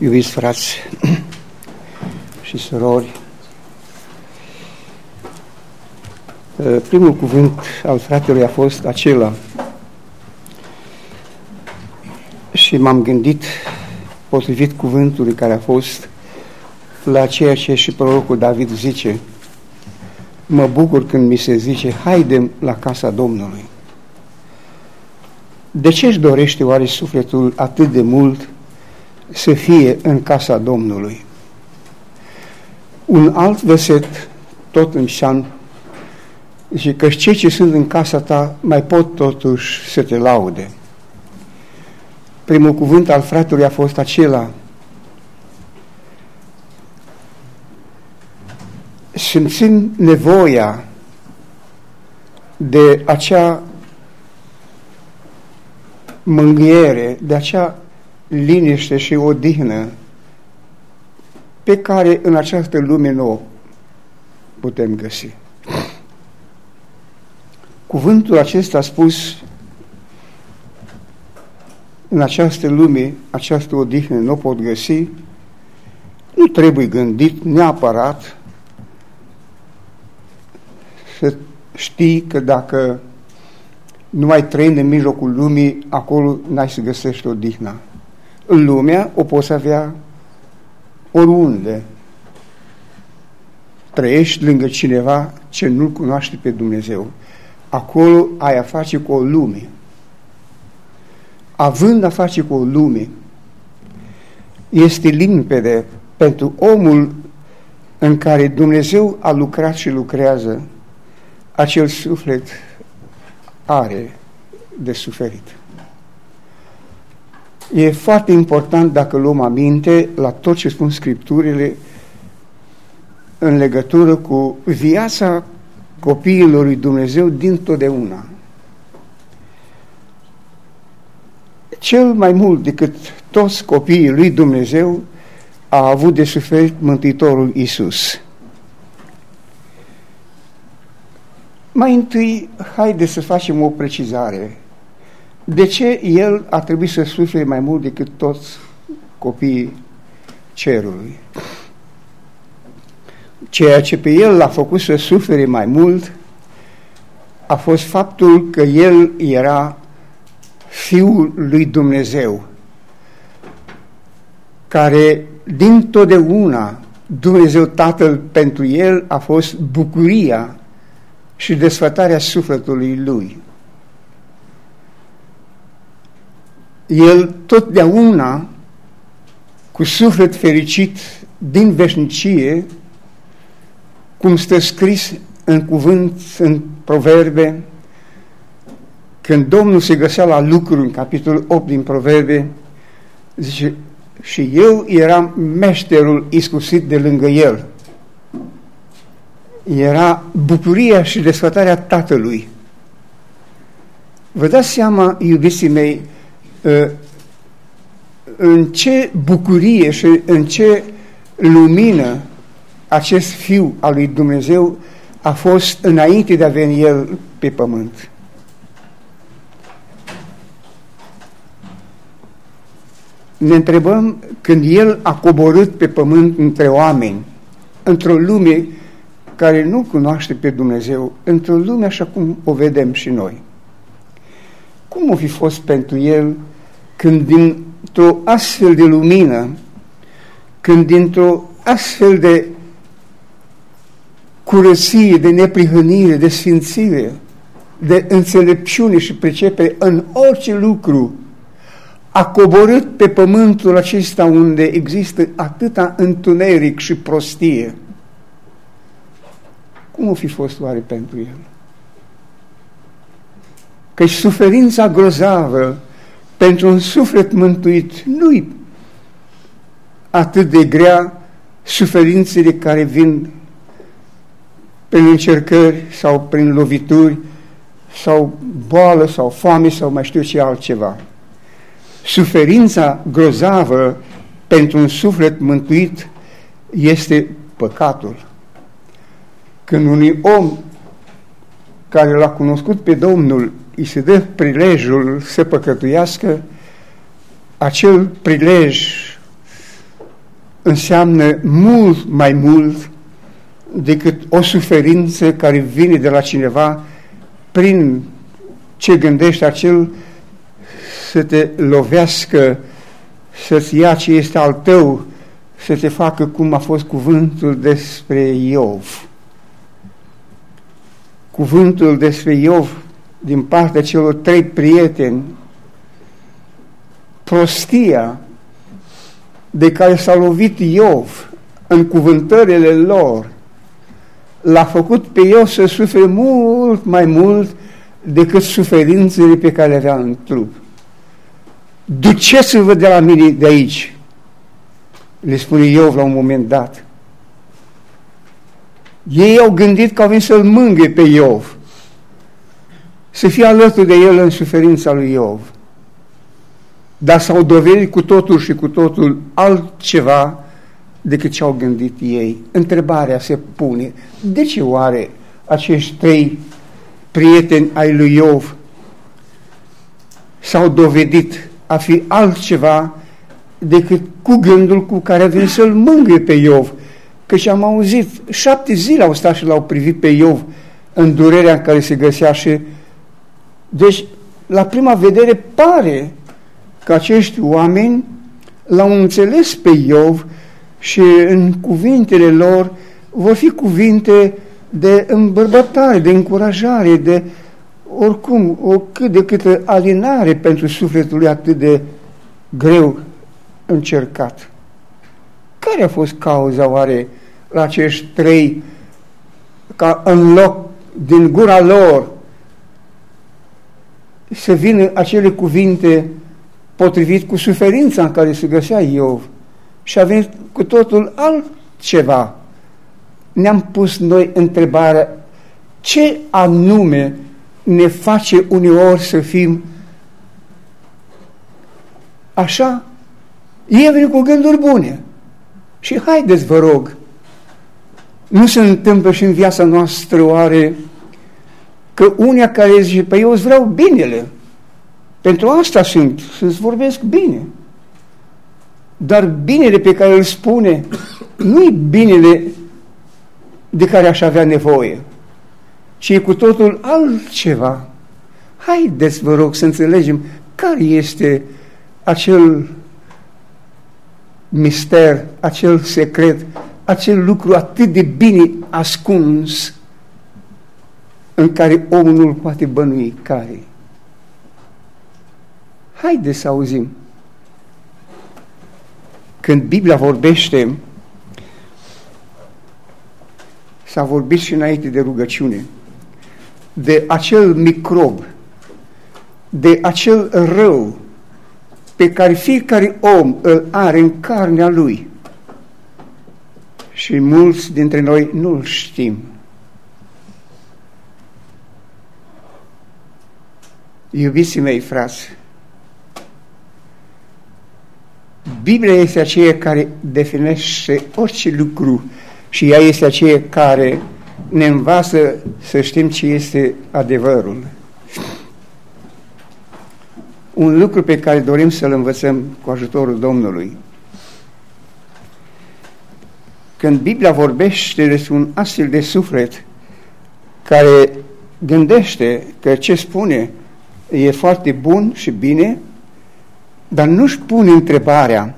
Iubiți frați și surori, primul cuvânt al fratelui a fost acela. Și m-am gândit potrivit cuvântului care a fost la ceea ce și prorocul David zice mă bucur când mi se zice haidem la casa Domnului. De ce își dorește oare sufletul atât de mult să fie în casa Domnului? Un alt verset, tot în șan, zice că cei ce sunt în casa ta mai pot totuși să te laude. Primul cuvânt al fratelui a fost acela, simțind nevoia de acea mânghiere, de acea liniște și odihnă pe care în această lume nu o putem găsi. Cuvântul acesta a spus în această lume, această odihnă nu o pot găsi, nu trebuie gândit neapărat să știi că dacă nu mai trăind în mijlocul lumii, acolo n-ai să găsești odihna. În lumea o poți avea oriunde. Trăiești lângă cineva ce nu-L cunoaște pe Dumnezeu. Acolo ai a face cu o lume. Având a face cu o lume, este limpede pentru omul în care Dumnezeu a lucrat și lucrează, acel suflet are de suferit. E foarte important dacă luăm aminte la tot ce spun Scripturile în legătură cu viața copiilor lui Dumnezeu din totdeauna. Cel mai mult decât toți copiii lui Dumnezeu a avut de suferit Mântuitorul Isus. Mai întâi, haide să facem o precizare. De ce el a trebuit să sufere mai mult decât toți copiii cerului? Ceea ce pe el l-a făcut să sufere mai mult a fost faptul că el era Fiul lui Dumnezeu, care din totdeauna Dumnezeu Tatăl pentru el a fost bucuria și desfătarea sufletului lui. El totdeauna, cu suflet fericit din veșnicie, cum stă scris în cuvânt, în proverbe, când Domnul se găsea la lucru în capitolul 8 din proverbe, zice, și eu eram meșterul iscusit de lângă el era bucuria și desfătarea Tatălui. Vă dați seama, iubiții mei, ă, în ce bucurie și în ce lumină acest Fiu al lui Dumnezeu a fost înainte de a veni El pe pământ. Ne întrebăm când El a coborât pe pământ între oameni, într-o lume care nu cunoaște pe Dumnezeu într-o lume așa cum o vedem și noi. Cum o fi fost pentru el când dintr-o astfel de lumină, când dintr-o astfel de curăție, de neprihănire, de sfințire, de înțelepciune și pricepere în orice lucru, a coborât pe pământul acesta unde există atâta întuneric și prostie, cum o fi fost oare pentru el? Căci suferința grozavă pentru un suflet mântuit nu-i atât de grea suferințele care vin prin încercări sau prin lovituri sau boală sau foame sau mai știu ce altceva. Suferința grozavă pentru un suflet mântuit este păcatul. Când unui om care l-a cunoscut pe Domnul îi se dă prilejul să păcătuiască, acel prilej înseamnă mult mai mult decât o suferință care vine de la cineva prin ce gândește acel să te lovească, să-ți ia ce este al tău, să te facă cum a fost cuvântul despre Iov. Cuvântul despre Iov din partea celor trei prieteni, prostia de care s-a lovit Iov în cuvântările lor, l-a făcut pe Iov să sufere mult mai mult decât suferințele pe care le avea în trup. Duceți-vă de la mine de aici, le spune Iov la un moment dat. Ei au gândit că au venit să-l mângâie pe Iov, să fie alături de el în suferința lui Iov. Dar s-au dovedit cu totul și cu totul altceva decât ce au gândit ei. Întrebarea se pune, de ce oare acești trei prieteni ai lui Iov s-au dovedit a fi altceva decât cu gândul cu care a venit să-l mângâie pe Iov. Căci am auzit, șapte zile au stat și l-au privit pe Iov în durerea în care se găsea și deci, la prima vedere pare că acești oameni l-au înțeles pe Iov și în cuvintele lor vor fi cuvinte de îmbărbătare, de încurajare, de oricum, o cât de cât alinare pentru sufletul lui atât de greu încercat. Care a fost cauza oare la acești trei ca în loc din gura lor să vină acele cuvinte potrivit cu suferința în care se găsea Iov și a venit cu totul altceva. Ne-am pus noi întrebarea ce anume ne face uneori să fim așa? E venit cu gânduri bune. Și haideți, vă rog, nu se întâmplă și în viața noastră oare că unia care zice, păi eu îți vreau binele, pentru asta sunt, să-ți vorbesc bine. Dar binele pe care îl spune nu e binele de care aș avea nevoie, ci e cu totul altceva. Haideți, vă rog, să înțelegem care este acel mister, acel secret, acel lucru atât de bine ascuns în care omul nu poate bănui care. Haideți să auzim. Când Biblia vorbește, s-a vorbit și înainte de rugăciune, de acel microb, de acel rău pe care fiecare om îl are în carnea lui. Și mulți dintre noi nu-l știm. Iubiții mei, frați, Biblia este aceea care definește orice lucru și ea este aceea care ne învață să știm ce este adevărul. Un lucru pe care dorim să-l învățăm cu ajutorul Domnului. Când Biblia vorbește despre un astfel de suflet care gândește că ce spune e foarte bun și bine, dar nu-și pune întrebarea.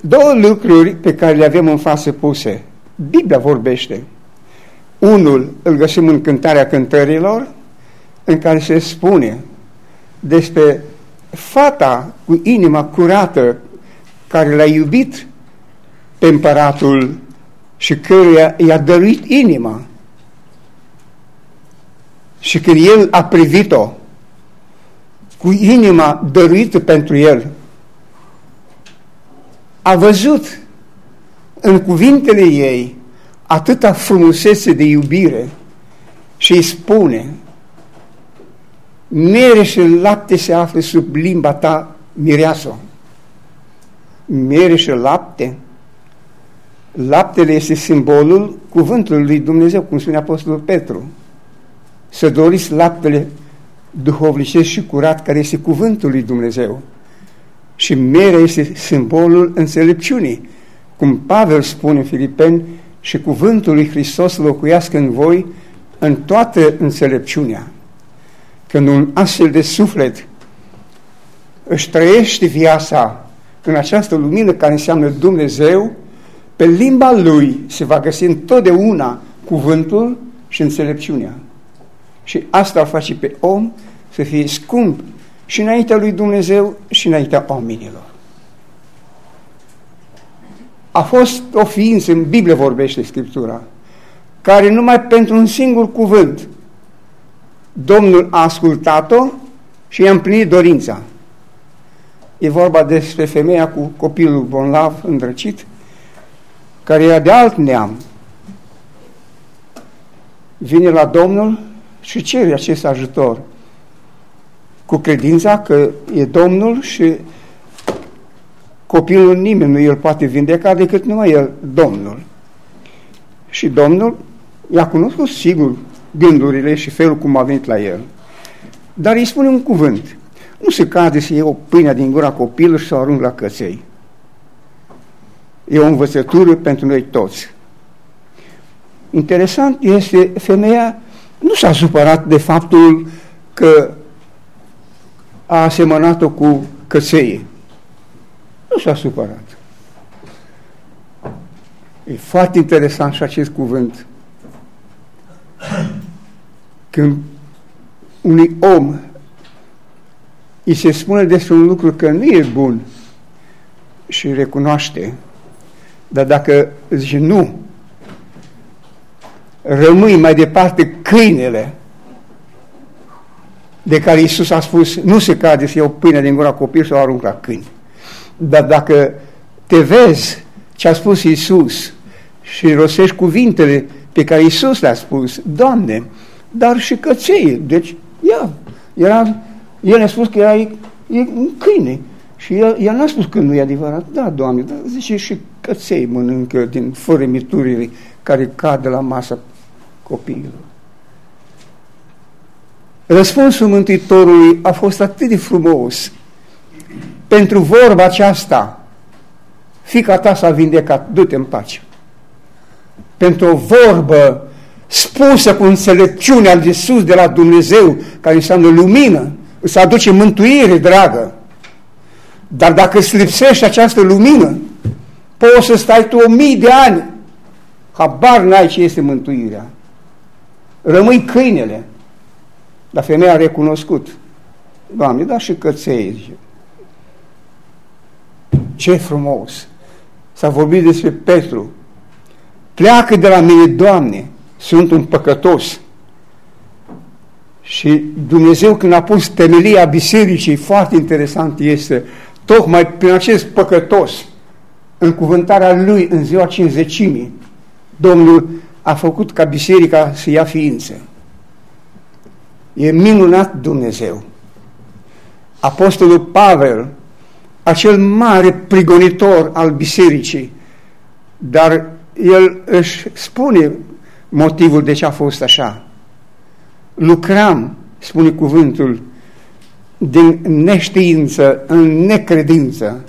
Două lucruri pe care le avem în față puse. Biblia vorbește. Unul îl găsim în cântarea cântărilor, în care se spune despre fata cu inima curată care l-a iubit pe împăratul și căruia i-a dăruit inima. Și când el a privit-o cu inima dăruită pentru el, a văzut în cuvintele ei atâta frumusețe de iubire și îi spune mere și lapte se află sub limba ta, mireasă. Mere și lapte. Laptele este simbolul cuvântului lui Dumnezeu, cum spune Apostolul Petru să doriți laptele duhovnicesc și curat care este cuvântul lui Dumnezeu. Și merea este simbolul înțelepciunii. Cum Pavel spune în Filipeni, și cuvântul lui Hristos locuiască în voi în toată înțelepciunea. Când un astfel de suflet își trăiește viața în această lumină care înseamnă Dumnezeu, pe limba lui se va găsi întotdeauna cuvântul și înțelepciunea. Și asta îl face pe om să fie scump și înaintea lui Dumnezeu și înaintea oamenilor. A fost o ființă, în Biblie vorbește Scriptura, care numai pentru un singur cuvânt Domnul a ascultat-o și i-a împlinit dorința. E vorba despre femeia cu copilul bonlav îndrăcit, care era de alt neam. Vine la Domnul și cere acest ajutor cu credința că e Domnul și copilul nimeni nu îl poate vindeca decât numai el, Domnul. Și Domnul i-a cunoscut sigur gândurile și felul cum a venit la el. Dar îi spune un cuvânt. Nu se cade să iei o pâine din gura copilului și să o arunc la căței. E o învățătură pentru noi toți. Interesant este, femeia nu s-a supărat de faptul că a asemănat-o cu căței. Nu s-a supărat. E foarte interesant și acest cuvânt. Când unui om îi se spune despre un lucru că nu e bun și recunoaște, dar dacă zice nu, rămâi mai departe câinele de care Iisus a spus nu se cade să iau pâine din gura copil să o arunc la câini. Dar dacă te vezi ce a spus Iisus și rostești cuvintele pe care Iisus le-a spus, Doamne, dar și căței, deci, ia, era, el a spus că era e, un câine. Și el, el n-a spus că nu e adevărat. Da, Doamne, dar zice și căței mănâncă din fărămiturile care cad de la masa copiilor. Răspunsul Mântuitorului a fost atât de frumos. Pentru vorba aceasta, fica ta s-a vindecat, du-te în pace. Pentru o vorbă spusă cu înțelepciunea de sus de la Dumnezeu, care înseamnă lumină, îți aduce mântuire, dragă. Dar dacă îți lipsește această lumină, poți să stai tu o mii de ani, habar n-ai ce este mântuirea. Rămâi câinele. Dar femeia a recunoscut. Doamne, da și căței, zice. Ce frumos! S-a vorbit despre Petru. Pleacă de la mine, Doamne, sunt un păcătos. Și Dumnezeu când a pus temelia bisericii, foarte interesant este, tocmai prin acest păcătos, în cuvântarea lui în ziua cinzecimii, Domnul a făcut ca biserica să ia ființă. E minunat Dumnezeu. Apostolul Pavel, acel mare prigonitor al bisericii, dar el își spune motivul de ce a fost așa. Lucram, spune cuvântul, din neștiință în necredință.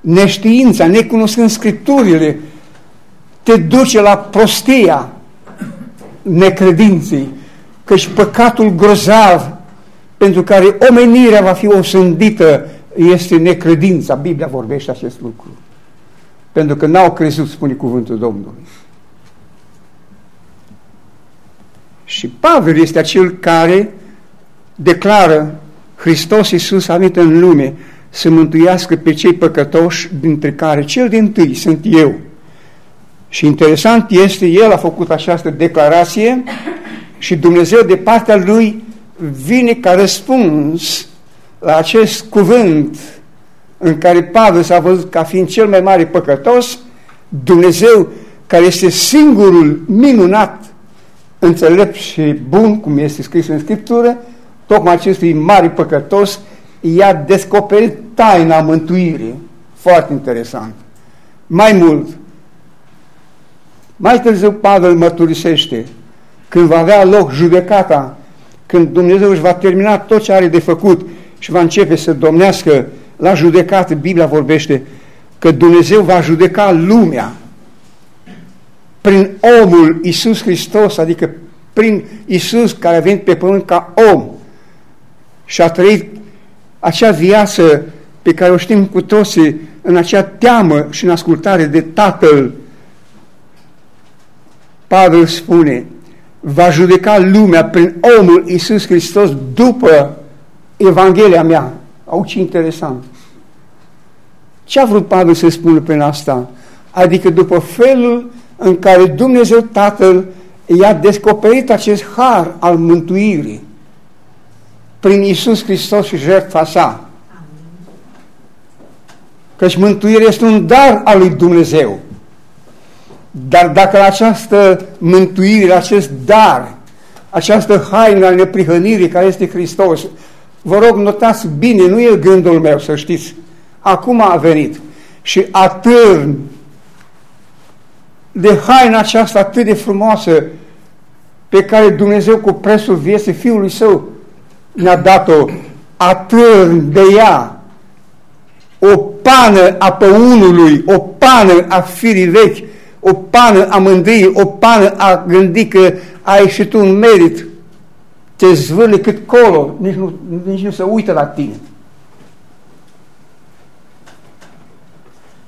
Neștiința, necunoscând Scripturile, te duce la prostia necredinței, căci păcatul grozav pentru care omenirea va fi osândită este necredința. Biblia vorbește acest lucru. Pentru că n-au crezut, spune cuvântul Domnului. Și Pavel este acel care declară Hristos Iisus a venit în lume să mântuiască pe cei păcătoși, dintre care cel din tâi sunt eu. Și interesant este, el a făcut această declarație și Dumnezeu de partea lui vine ca răspuns la acest cuvânt în care Pavel s-a văzut ca fiind cel mai mare păcătos, Dumnezeu care este singurul minunat, înțelept și bun, cum este scris în Scriptură, tocmai acestui mare păcătos i-a descoperit taina mântuirii. Foarte interesant. Mai mult, mai târziu Pavel mărturisește, când va avea loc judecata, când Dumnezeu își va termina tot ce are de făcut și va începe să domnească la judecată, Biblia vorbește că Dumnezeu va judeca lumea prin omul Isus Hristos, adică prin Isus care a venit pe pământ ca om și a trăit acea viață pe care o știm cu toții în acea teamă și în ascultare de Tatăl. Pavel spune, va judeca lumea prin omul Isus Hristos după Evanghelia mea. Au ce interesant. Ce a vrut Pavel să spună prin asta? Adică după felul în care Dumnezeu Tatăl i-a descoperit acest har al mântuirii prin Isus Hristos și jertfa sa. Căci mântuirea este un dar al lui Dumnezeu. Dar dacă la această mântuire, la acest dar, această haină a neprihănirii care este Hristos, vă rog, notați bine, nu e gândul meu, să știți, acum a venit. Și atârn de haina aceasta atât de frumoasă pe care Dumnezeu cu presul vieții Fiului Său ne-a dat-o, atârn de ea o pană a păunului, o pană a firii vechi, o pană a mândriei, o pană a gândi că ai și tu un merit, te zvârle cât colo, nici nu, nici nu se uită la tine.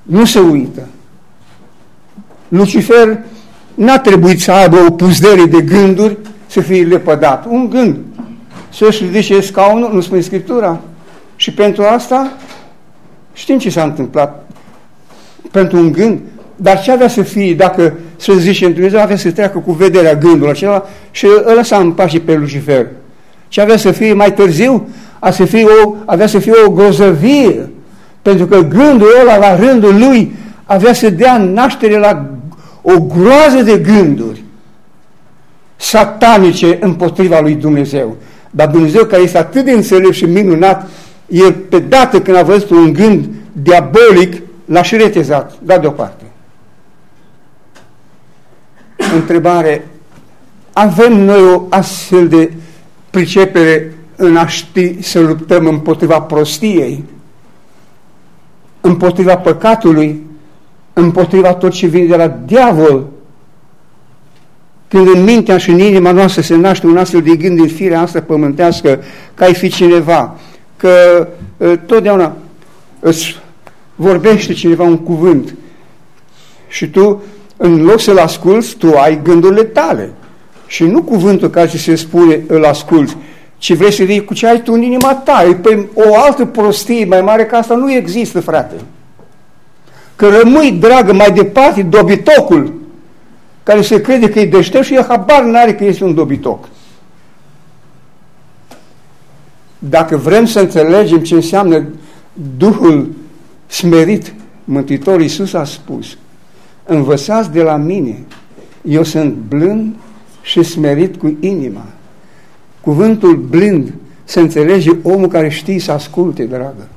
Nu se uită. Lucifer n-a trebuit să aibă o puzdere de gânduri să fie lepădat. Un gând. Să-și ridice scaunul, nu spune Scriptura. Și pentru asta știm ce s-a întâmplat. Pentru un gând. Dar ce avea să fie dacă să zice Dumnezeu avea să treacă cu vederea gândul acela și îl lăsa în pașii pe Lucifer. Ce avea să fie mai târziu? A să fie o, avea să fie o grozăvie. Pentru că gândul ăla la rândul lui avea să dea naștere la o groază de gânduri satanice împotriva lui Dumnezeu. Dar Dumnezeu care este atât de înțelept și minunat, el pe dată când a văzut un gând diabolic, l-a și retezat, dat deoparte. Întrebare, avem noi o astfel de pricepere în a ști să luptăm împotriva prostiei, împotriva păcatului, împotriva tot ce vine de la diavol. Când în mintea și în inima noastră se naște un astfel de gând din firea asta pământească, că ai fi cineva, că uh, totdeauna îți vorbește cineva un cuvânt și tu, în loc să-l asculți, tu ai gândurile tale. Și nu cuvântul care ți se spune îl asculți, ci vrei să vii cu ce ai tu în inima ta. Păi o altă prostie mai mare ca asta nu există, frate că rămâi, dragă, mai departe dobitocul care se crede că e deștept și el habar n-are că este un dobitoc. Dacă vrem să înțelegem ce înseamnă Duhul smerit, Mântuitorul Iisus a spus, învățați de la mine, eu sunt blând și smerit cu inima. Cuvântul blând se înțelege omul care știe să asculte, dragă.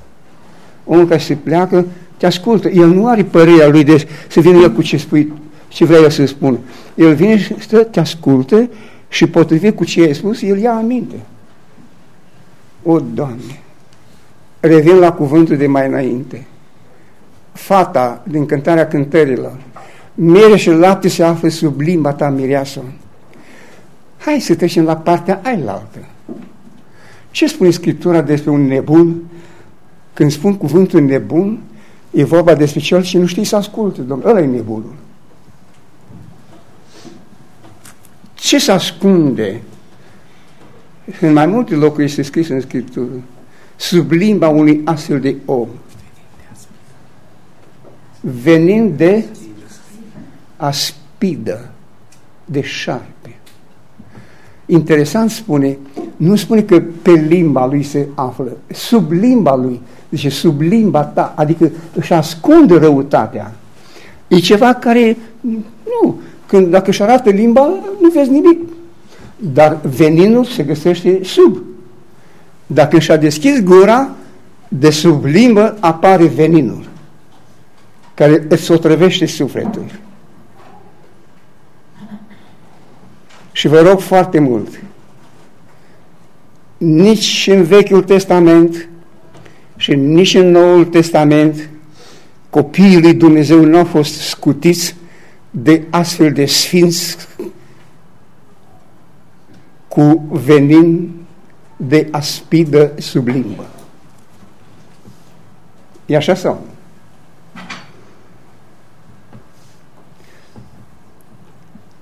Omul care se pleacă te ascultă. El nu are părerea lui de să vină el cu ce spui, ce vrea el să spună. El vine și stă, te ascultă și potrivit cu ce ai spus, el ia aminte. O, Doamne! Revin la cuvântul de mai înainte. Fata din cântarea cântărilor. Mere și lapte se află sub limba ta mireasă. Hai să trecem la partea ailaltă. Ce spune Scriptura despre un nebun? Când spun cuvântul nebun, E vorba despre cel ce nu știe să asculte, domnule. Ăla e nebunul. Ce se ascunde? În mai multe locuri este scris în Scriptură. Sub limba unui astfel de om. Venind de aspidă, de șarpe. Interesant spune, nu spune că pe limba lui se află, sub limba lui zice, sub limba ta, adică își ascunde răutatea. E ceva care, nu, când dacă își arată limba, nu vezi nimic. Dar veninul se găsește sub. Dacă își a deschis gura, de sub limbă apare veninul, care îți otrăvește sufletul. Și vă rog foarte mult, nici în Vechiul Testament, Și nici în Noul Testament copiii lui Dumnezeu nu au fost scutiți de astfel de sfinți cu venin de aspidă sub limbă. E așa sau?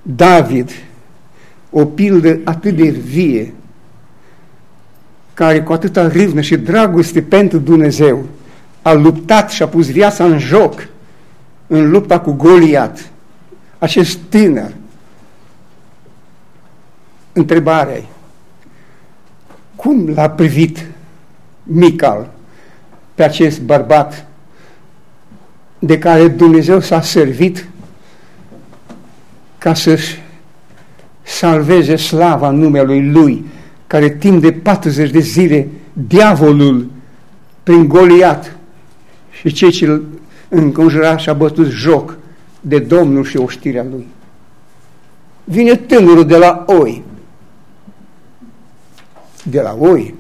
David, o pildă atât de vie, care cu atâta râvnă și dragoste pentru Dumnezeu a luptat și a pus viața în joc în lupta cu Goliat, acest tânăr. Întrebarea cum l-a privit Mical pe acest bărbat de care Dumnezeu s-a servit ca să-și salveze slava numelui Lui, care timp de 40 de zile diavolul prin Goliat și cei ce îl înconjura și-a bătut joc de Domnul și oștirea Lui. Vine tânărul de la oi, de la oi.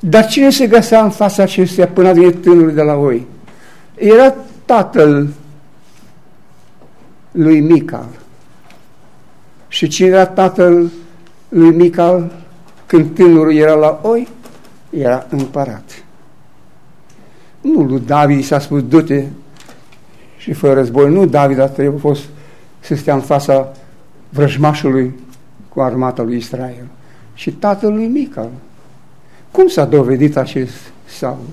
Dar cine se găsea în fața acestuia până a venit tânărul de la oi? Era tatăl lui Mical. Și cine era tatăl lui Mical când tânărul era la oi? Era împărat. Nu lui David s-a spus, du-te și fă război. Nu David a trebuit fost să stea în fața vrăjmașului cu armata lui Israel. Și tatălui Mical. Cum s-a dovedit acest Saul?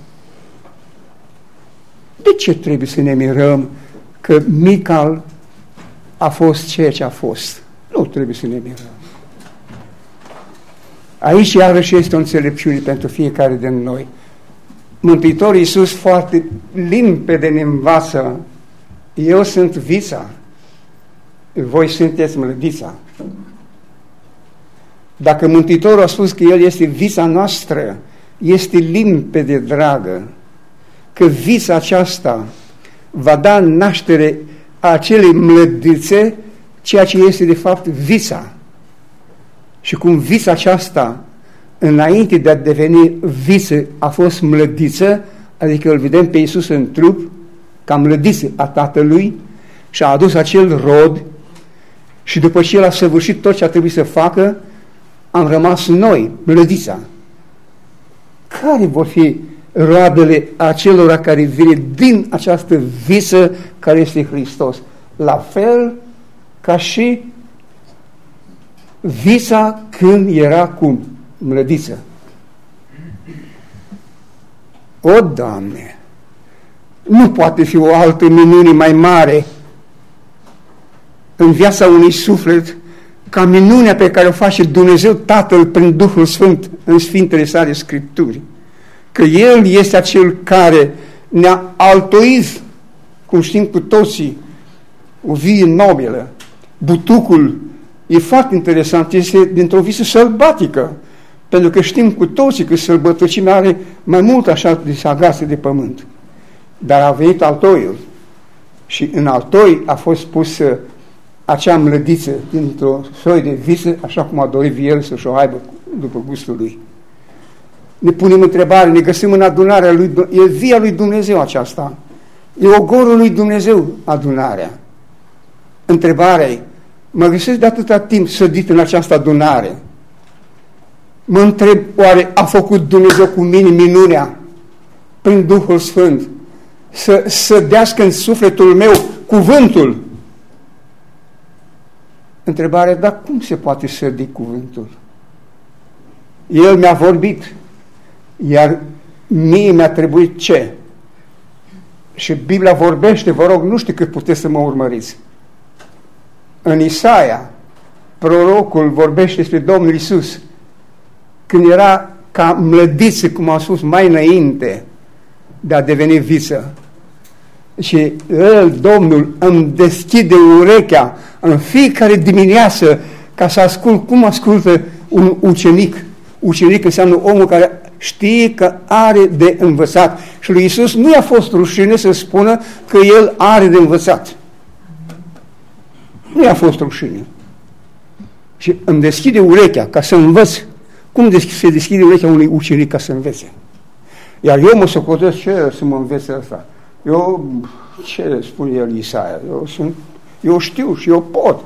De ce trebuie să ne mirăm că Mical a fost ceea ce a fost? Nu trebuie să ne mirăm. Aici iarăși este o înțelepciune pentru fiecare din noi. Mântuitorul Iisus foarte limpede ne învață. Eu sunt vița, voi sunteți mlădița. Dacă Mântuitorul a spus că El este vița noastră, este limpede dragă, că vița aceasta va da naștere a acelei mlădițe, ceea ce este de fapt vița. Și cum vița aceasta, înainte de a deveni viță, a fost mlădiță, adică îl vedem pe Iisus în trup, ca mlădiță a Tatălui, și a adus acel rod și după ce el a săvârșit tot ce a trebuit să facă, am rămas noi, mlădița. Care vor fi roadele acelora care vine din această visă care este Hristos? La fel ca și visa când era cu mlădiță. O, Doamne, nu poate fi o altă minune mai mare în viața unui suflet ca minunea pe care o face Dumnezeu Tatăl prin Duhul Sfânt în Sfintele sale Scripturi. Că El este acel care ne-a altoit, cum știm cu toții, o vie nobilă. Butucul e foarte interesant, este dintr-o visă sălbatică, pentru că știm cu toții că sălbătăcimea are mai mult așa de sagase de pământ. Dar a venit altoiul și în altoi a fost pus acea mlădiță dintr-o soi de visă, așa cum a dorit el să-și o aibă după gustul lui. Ne punem întrebare, ne găsim în adunarea lui, e via lui Dumnezeu aceasta. E ogorul lui Dumnezeu adunarea. Întrebarea e, mă găsesc de atâta timp sădit în această adunare. Mă întreb, oare a făcut Dumnezeu cu mine minunea prin Duhul Sfânt să sădească în sufletul meu cuvântul Întrebarea, dar cum se poate sărdi cuvântul? El mi-a vorbit, iar mie mi-a trebuit ce? Și Biblia vorbește, vă rog, nu știu cât puteți să mă urmăriți. În Isaia, prorocul vorbește despre Domnul Isus, când era ca mlădiță, cum a spus mai înainte, de a deveni viță. Și el, Domnul, îmi deschide urechea în fiecare dimineață ca să ascult cum ascultă un ucenic. Ucenic înseamnă omul care știe că are de învățat. Și lui Isus nu i-a fost rușine să spună că el are de învățat. Nu i-a fost rușine. Și îmi deschide urechea ca să învăț Cum se deschide urechea unui ucenic ca să învețe? Iar eu mă socotesc ce să mă învețe asta? Eu, ce spune el Isaia? Eu, sunt, eu știu și eu pot.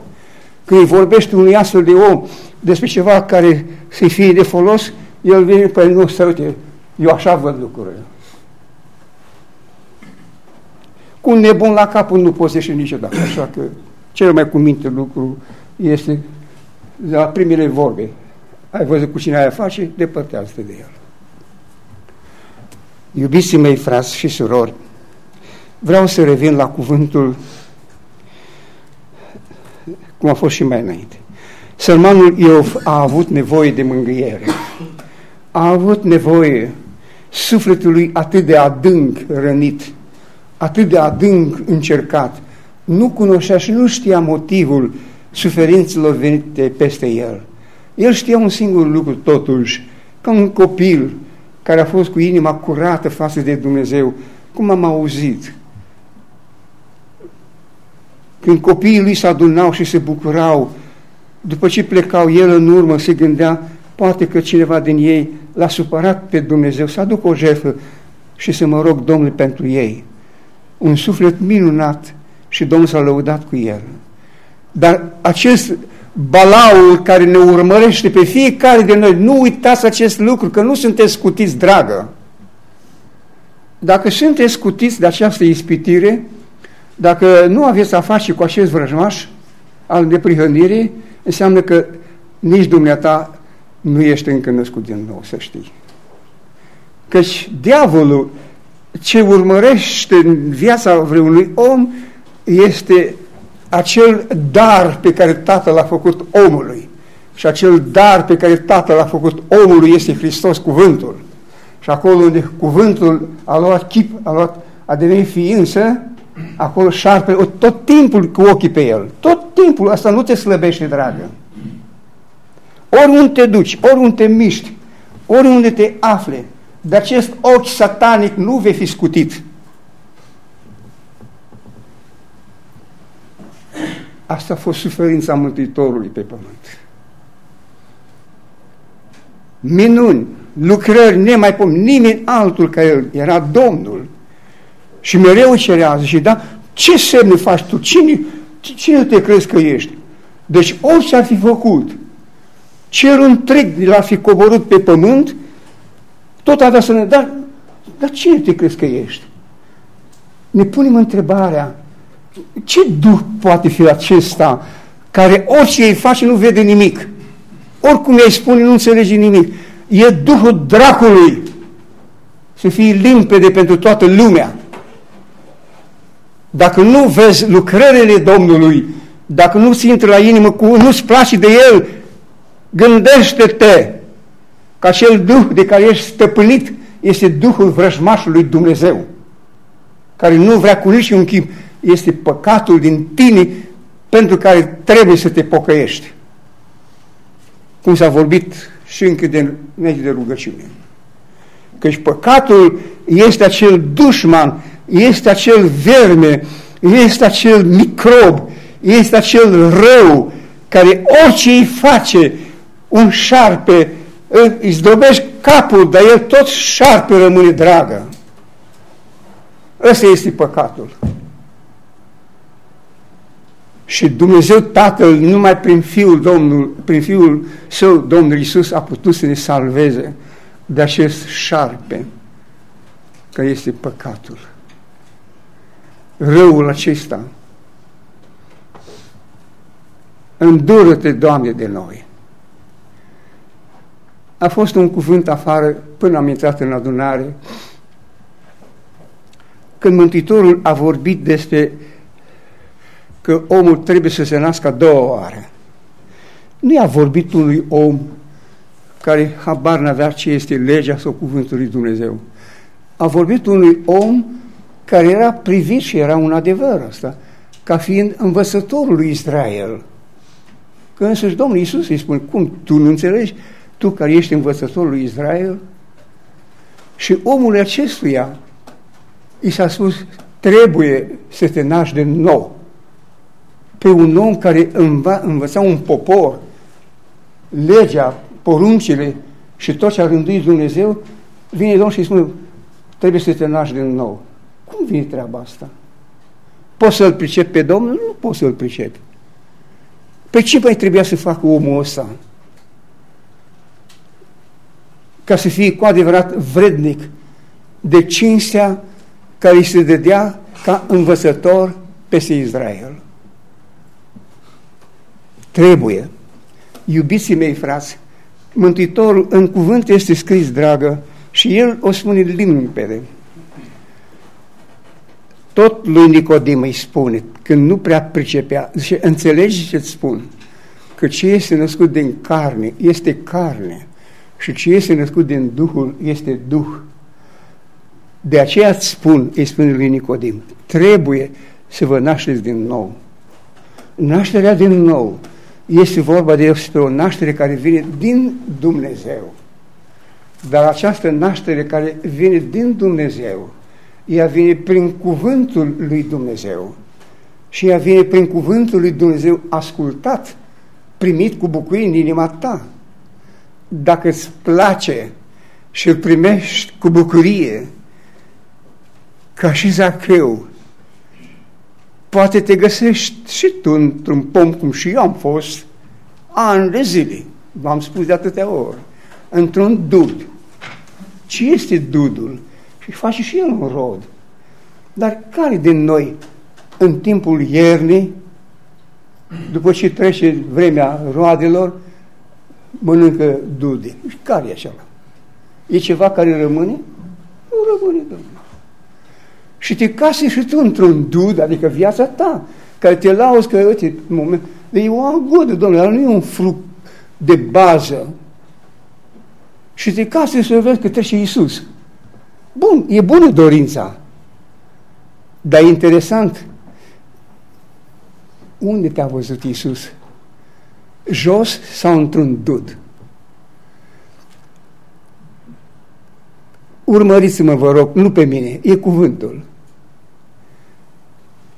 Când îi vorbește unui astfel de om despre ceva care să-i fie de folos, el vine pe nu, să uite, eu așa văd lucrurile. Cu un nebun la capul nu poți ieși niciodată, așa că cel mai cuminte lucru este de la primele vorbe. Ai văzut cu cine ai face, depărtează-te de el. Iubiții mei, frați și surori, vreau să revin la cuvântul cum a fost și mai înainte. Sărmanul Iov a avut nevoie de mângâiere. A avut nevoie sufletul lui atât de adânc rănit, atât de adânc încercat. Nu cunoștea și nu știa motivul suferințelor venite peste el. El știa un singur lucru totuși, ca un copil care a fost cu inima curată față de Dumnezeu, cum am auzit. Când copiii lui se adunau și se bucurau, după ce plecau el în urmă, se gândea, poate că cineva din ei l-a supărat pe Dumnezeu, să aduc o jertfă și să mă rog Domnului pentru ei. Un suflet minunat și Domnul s-a lăudat cu el. Dar acest balaul care ne urmărește pe fiecare de noi, nu uitați acest lucru, că nu sunteți scutiți, dragă. Dacă sunteți scutiți de această ispitire, dacă nu aveți a face cu acest vrăjmaș al neprihănirii, înseamnă că nici dumneata nu ești încă născut din nou, să știi. Căci diavolul ce urmărește în viața vreunui om este acel dar pe care Tatăl l-a făcut omului. Și acel dar pe care Tatăl l-a făcut omului este Hristos, cuvântul. Și acolo unde cuvântul a luat chip, a, luat, a devenit ființă, acolo șarpe, tot timpul cu ochii pe el. Tot timpul, asta nu te slăbește, dragă. Oriunde te duci, oriunde te miști, oriunde te afle, de acest ochi satanic nu vei fi scutit. Asta a fost suferința Mântuitorului pe pământ. Minuni, lucrări nemaipom, nimeni altul ca el, era Domnul. Și mereu cerează și da, ce semne faci tu? Cine, cine te crezi că ești? Deci orice ar fi făcut, cerul întreg l-ar fi coborât pe pământ, tot avea să ne... Dar, dar cine te crezi că ești? Ne punem întrebarea, ce duh poate fi acesta care orice îi face nu vede nimic? Oricum îi spune, nu înțelege nimic. E Duhul dracului să fie limpede pentru toată lumea. Dacă nu vezi lucrările Domnului, dacă nu-ți intră la inimă, cu, nu-ți place de El, gândește-te că acel Duh de care ești stăpânit este Duhul vrăjmașului Dumnezeu, care nu vrea cu niciun chip este păcatul din tine pentru care trebuie să te pocăiești. Cum s-a vorbit și încă de, de rugăciune. Căci păcatul este acel dușman, este acel verme, este acel microb, este acel rău care orice îi face un șarpe, îi zdrobești capul, dar el tot șarpe rămâne dragă. Ăsta este păcatul. Și Dumnezeu Tatăl, numai prin Fiul, Domnul, prin Fiul Său, Domnul Iisus, a putut să ne salveze de acest șarpe, că este păcatul. Răul acesta. Îndură-te, Doamne, de noi. A fost un cuvânt afară până am intrat în adunare, când Mântuitorul a vorbit despre că omul trebuie să se nască a doua oară. Nu i-a vorbit unui om care habar n-avea ce este legea sau cuvântul lui Dumnezeu. A vorbit unui om care era privit și era un adevăr asta, ca fiind învățătorul lui Israel. Că însuși Domnul Iisus îi spune, cum, tu nu înțelegi? Tu care ești învățătorul lui Israel? Și omul acestuia i s-a spus, trebuie să te naști de nou pe un om care înva, învăța un popor legea, poruncile și tot ce a rânduit Dumnezeu, vine Domnul și îi spune, trebuie să te naști din nou. Cum vine treaba asta? Poți să-l pricepi pe Domnul? Nu poți să-l pricepi. Pe ce mai trebuia să facă omul ăsta? Ca să fie cu adevărat vrednic de cinstea care îi se dădea ca învățător peste Israel. Trebuie. Iubiții mei, frați, Mântuitorul în cuvânt este scris, dragă, și el o spune limpede. Tot lui Nicodim îi spune, când nu prea pricepea, zice, înțelegi ce-ți spun? Că ce este născut din carne, este carne. Și ce este născut din Duhul, este Duh. De aceea îți spun, îi spune lui Nicodim, trebuie să vă nașteți din nou. Nașterea din nou este vorba despre o naștere care vine din Dumnezeu. Dar această naștere care vine din Dumnezeu, ea vine prin cuvântul lui Dumnezeu. Și ea vine prin cuvântul lui Dumnezeu ascultat, primit cu bucurie în inima ta. Dacă îți place și îl primești cu bucurie, ca și Zachreu, poate te găsești și tu într-un pom cum și eu am fost ani de zile, v-am spus de atâtea ori, într-un dud. Ce este dudul? Și face și el un rod. Dar care din noi, în timpul iernii, după ce trece vremea roadelor, mănâncă dude? Și care e așa? E ceva care rămâne? Nu rămâne, domnule și te case și tu într-un dud, adică viața ta, care te lauzi că, uite, moment, e o agudă, domnule, nu e un fruct de bază. Și te case să vezi că trece Iisus. Bun, e bună dorința. Dar e interesant. Unde te-a văzut Iisus? Jos sau într-un dud? Urmăriți-mă, vă rog, nu pe mine, e cuvântul.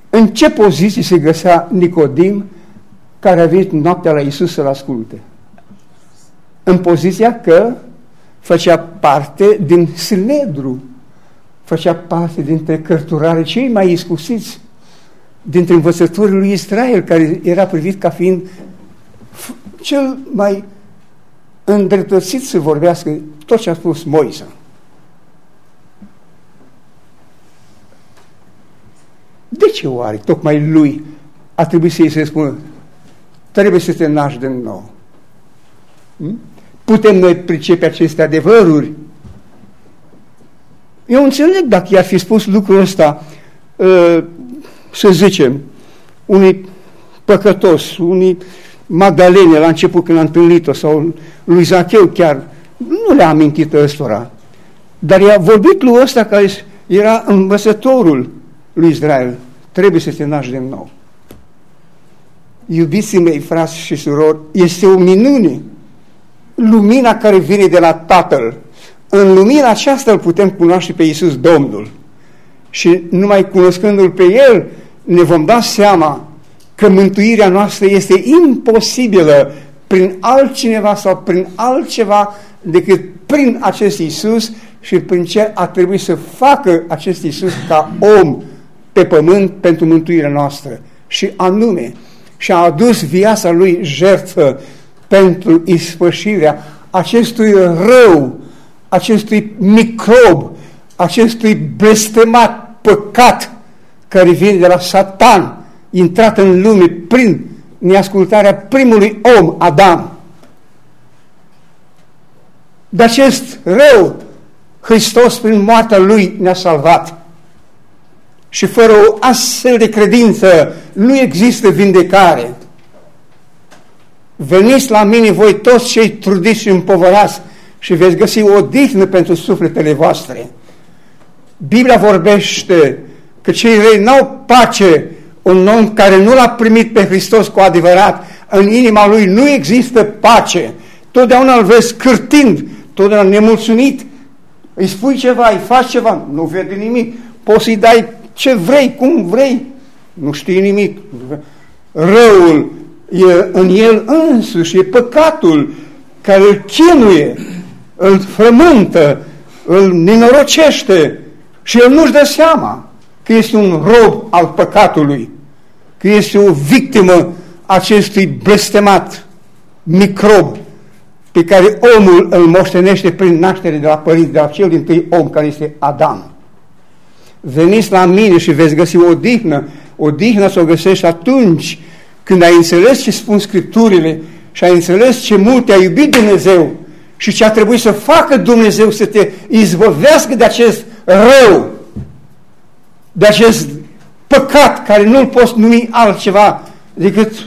În ce poziție se găsea Nicodim care a venit noaptea la Isus să-L asculte? În poziția că făcea parte din Sinedru, făcea parte dintre cărturare cei mai iscusiți, dintre învățătorii lui Israel, care era privit ca fiind cel mai îndreptățit să vorbească tot ce a spus Moisa. De ce oare tocmai lui a trebuit să-i se spună trebuie să te naști din nou? Hmm? Putem noi pricepe aceste adevăruri? Eu înțeleg dacă i-ar fi spus lucrul ăsta, ă, să zicem, unui păcătos, unui Magdalene la început când a întâlnit-o, sau lui Zacheu chiar, nu le-a amintit ăstora. Dar i-a vorbit lui ăsta care era învățătorul lui Israel, trebuie să te naști din nou. Iubiții mei, frați și surori, este o minune. Lumina care vine de la Tatăl. În lumina aceasta îl putem cunoaște pe Iisus Domnul. Și numai cunoscându-L pe El, ne vom da seama că mântuirea noastră este imposibilă prin altcineva sau prin altceva decât prin acest Iisus și prin ce a trebuit să facă acest Iisus ca om pe pământ pentru mântuirea noastră. Și anume, și-a adus viața lui jertfă pentru ispășirea acestui rău, acestui microb, acestui blestemat păcat care vine de la Satan, intrat în lume prin neascultarea primului om, Adam. De acest rău, Hristos, prin moartea Lui, ne-a salvat. Și fără o astfel de credință nu există vindecare. Veniți la mine voi toți cei trudiți și împovărați și veți găsi o dihnă pentru sufletele voastre. Biblia vorbește că cei rei n-au pace un om care nu l-a primit pe Hristos cu adevărat, în inima lui nu există pace. Totdeauna îl vezi cârtind, totdeauna nemulțumit. Îi spui ceva, îi faci ceva, nu vede nimic. Poți să-i dai ce vrei, cum vrei, nu știi nimic. Răul e în el însuși, e păcatul care îl chinuie, îl frământă, îl ninorocește și el nu-și dă seama că este un rob al păcatului, că este o victimă acestui blestemat microb pe care omul îl moștenește prin naștere de la părinți, de la cel din tâi om care este Adam. Veniți la mine și veți găsi o dihnă. O dihnă să o găsești atunci când ai înțeles ce spun Scripturile și ai înțeles ce mult te-a iubit Dumnezeu și ce a trebuit să facă Dumnezeu să te izbăvească de acest rău, de acest păcat care nu-l poți numi altceva decât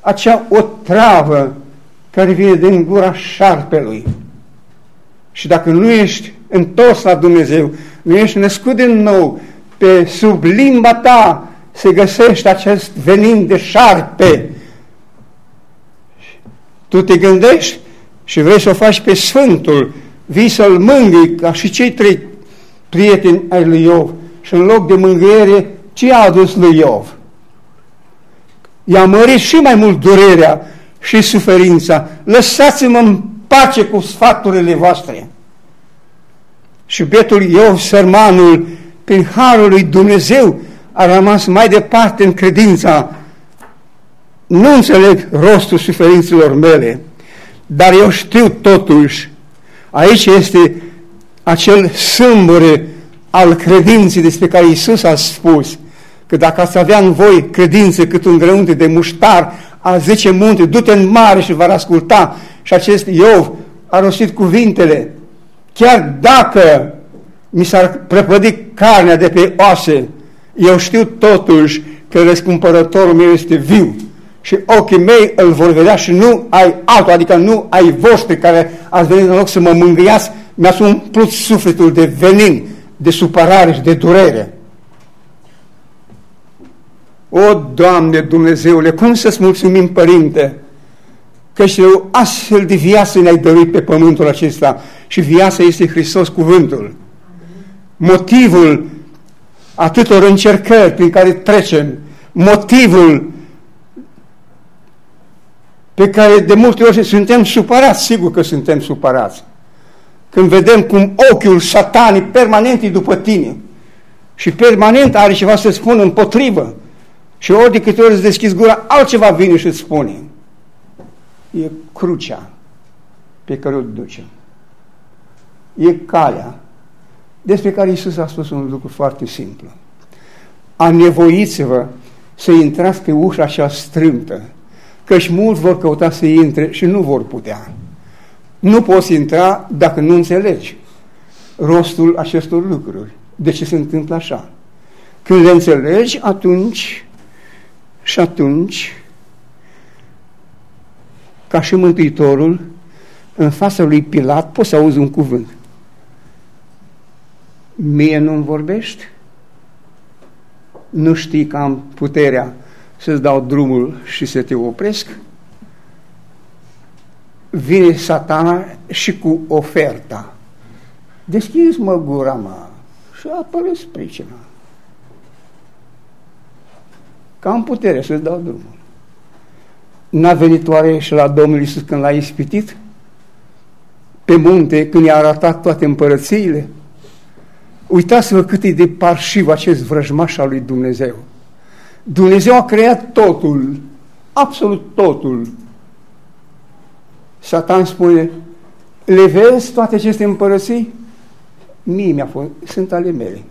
acea o travă care vine din gura șarpelui. Și dacă nu ești întors la Dumnezeu, nu ești născut din nou, pe sub limba ta se găsește acest venin de șarpe. Tu te gândești și vrei să o faci pe Sfântul, vii să-l mângâi ca și cei trei prieteni ai lui Iov. Și în loc de mângâiere, ce a adus lui Iov? i-a mărit și mai mult durerea și suferința. Lăsați-mă în pace cu sfaturile voastre. Și bietul Iov, sărmanul, prin harul lui Dumnezeu, a rămas mai departe în credința. Nu înțeleg rostul suferințelor mele, dar eu știu totuși, aici este acel sâmbure al credinței despre care Isus a spus, că dacă ați avea în voi credință cât un grăunte de muștar a zece munte, du-te în mare și va asculta. Și acest Iov a rostit cuvintele, chiar dacă mi s-ar prăpădi carnea de pe oase, eu știu totuși că răscumpărătorul meu este viu și ochii mei îl vor vedea și nu ai altul, adică nu ai voștri care ați venit în loc să mă mângâiați, mi-ați umplut sufletul de venin, de supărare și de durere. O, Doamne Dumnezeule, cum să-ți mulțumim, Părinte, că și o astfel de viață ne-ai dăruit pe pământul acesta și viața este Hristos cuvântul. Motivul atâtor încercări prin care trecem, motivul pe care de multe ori suntem supărați, sigur că suntem supărați. Când vedem cum ochiul satanii permanent e după tine și permanent are ceva să spună împotrivă, și ori de câte ori îți deschizi gura, altceva vine și îți spune. E crucea pe care o ducem. E calea despre care Iisus a spus un lucru foarte simplu. Anevoiți-vă să intrați pe ușa așa strâmtă, căci mulți vor căuta să intre și nu vor putea. Nu poți intra dacă nu înțelegi rostul acestor lucruri. De ce se întâmplă așa? Când le înțelegi, atunci și atunci, ca și Mântuitorul, în fața lui Pilat poți să auzi un cuvânt. Mie nu-mi vorbești? Nu știi că am puterea să-ți dau drumul și să te opresc? Vine satana și cu oferta. Deschizi-mă gura mă și apără spricina că am putere să-ți dau drumul. N-a venit oare și la Domnul Iisus când l-a ispitit? Pe munte, când i-a arătat toate împărățiile? Uitați-vă cât e de parșiv acest vrăjmaș al lui Dumnezeu. Dumnezeu a creat totul, absolut totul. Satan spune, le vezi toate aceste împărății? Mie mi-a fost, sunt ale mele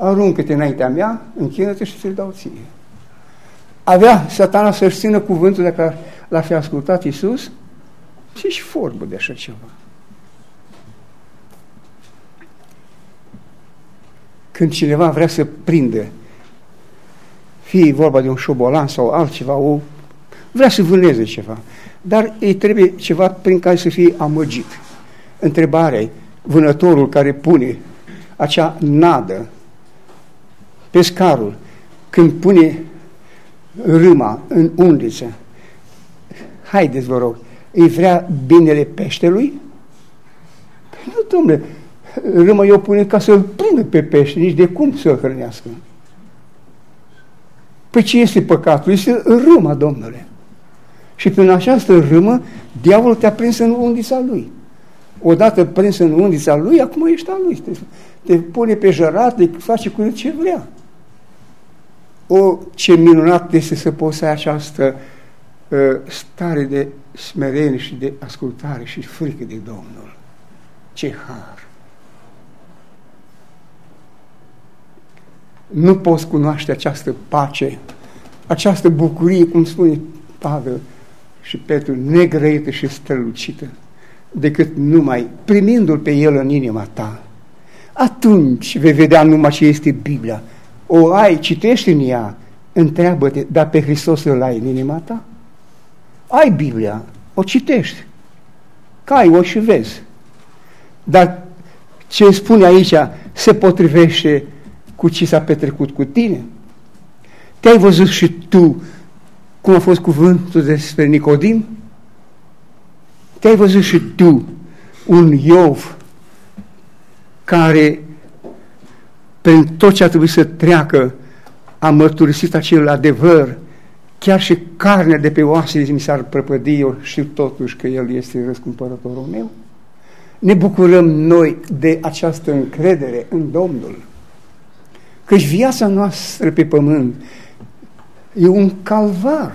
aruncă-te înaintea mea, închină-te și ți-l dau ție. Avea satana să-și țină cuvântul dacă l-ar fi ascultat Iisus? Ce și vorbă de așa ceva? Când cineva vrea să prinde, fie vorba de un șobolan sau altceva, o, vrea să vâneze ceva, dar îi trebuie ceva prin care să fie amăgit. Întrebarea e, vânătorul care pune acea nadă pescarul, când pune râma în undiță, haideți vă rog, îi vrea binele peștelui? Păi nu, domnule, râma eu pune ca să-l prindă pe pește, nici de cum să-l hrănească. Păi ce este păcatul? Este râma, domnule. Și prin această râmă, diavolul te-a prins în undița lui. Odată prins în undița lui, acum ești al lui. Te, te pune pe jărat, te face cu el ce vrea. O, ce minunat este să poți să ai această uh, stare de smerenie și de ascultare și frică de Domnul. Ce har! Nu poți cunoaște această pace, această bucurie, cum spune Pavel și Petru, negrăită și strălucită, decât numai primindu-L pe El în inima ta. Atunci vei vedea numai ce este Biblia. O ai, citești în ea, întreabă-te, dar pe Hristos îl ai în inima ta? Ai Biblia, o citești, cai-o și vezi. Dar ce spune aici se potrivește cu ce s-a petrecut cu tine. Te-ai văzut și tu cum a fost cuvântul despre Nicodim? Te-ai văzut și tu un Iov care prin tot ce a trebuit să treacă a mărturisit acel adevăr, chiar și carnea de pe oasele mi s-ar prăpădi, eu știu totuși că El este răscumpărătorul meu. Ne bucurăm noi de această încredere în Domnul. Căci viața noastră pe pământ e un calvar.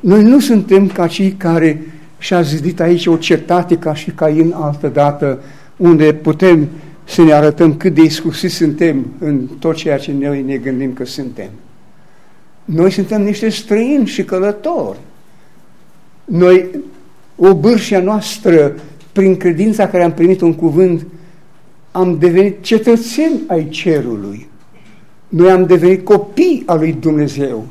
Noi nu suntem ca cei care și-a zidit aici o cetate ca și ca în altă dată, unde putem să ne arătăm cât de exclusivi suntem în tot ceea ce noi ne gândim că suntem. Noi suntem niște străini și călători. Noi, o bârșia noastră, prin credința care am primit un cuvânt, am devenit cetățeni ai cerului. Noi am devenit copii al lui Dumnezeu.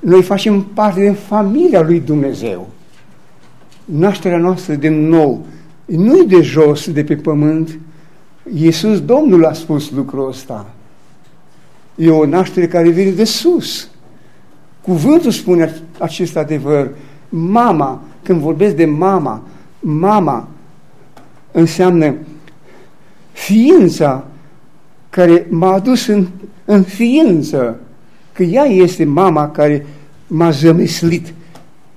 Noi facem parte din familia lui Dumnezeu. Nașterea noastră de nou nu e de jos, de pe pământ. Iisus Domnul a spus lucrul ăsta. E o naștere care vine de sus. Cuvântul spune acest adevăr. Mama, când vorbesc de mama, mama înseamnă ființa care m-a adus în, în ființă, că ea este mama care m-a zămislit.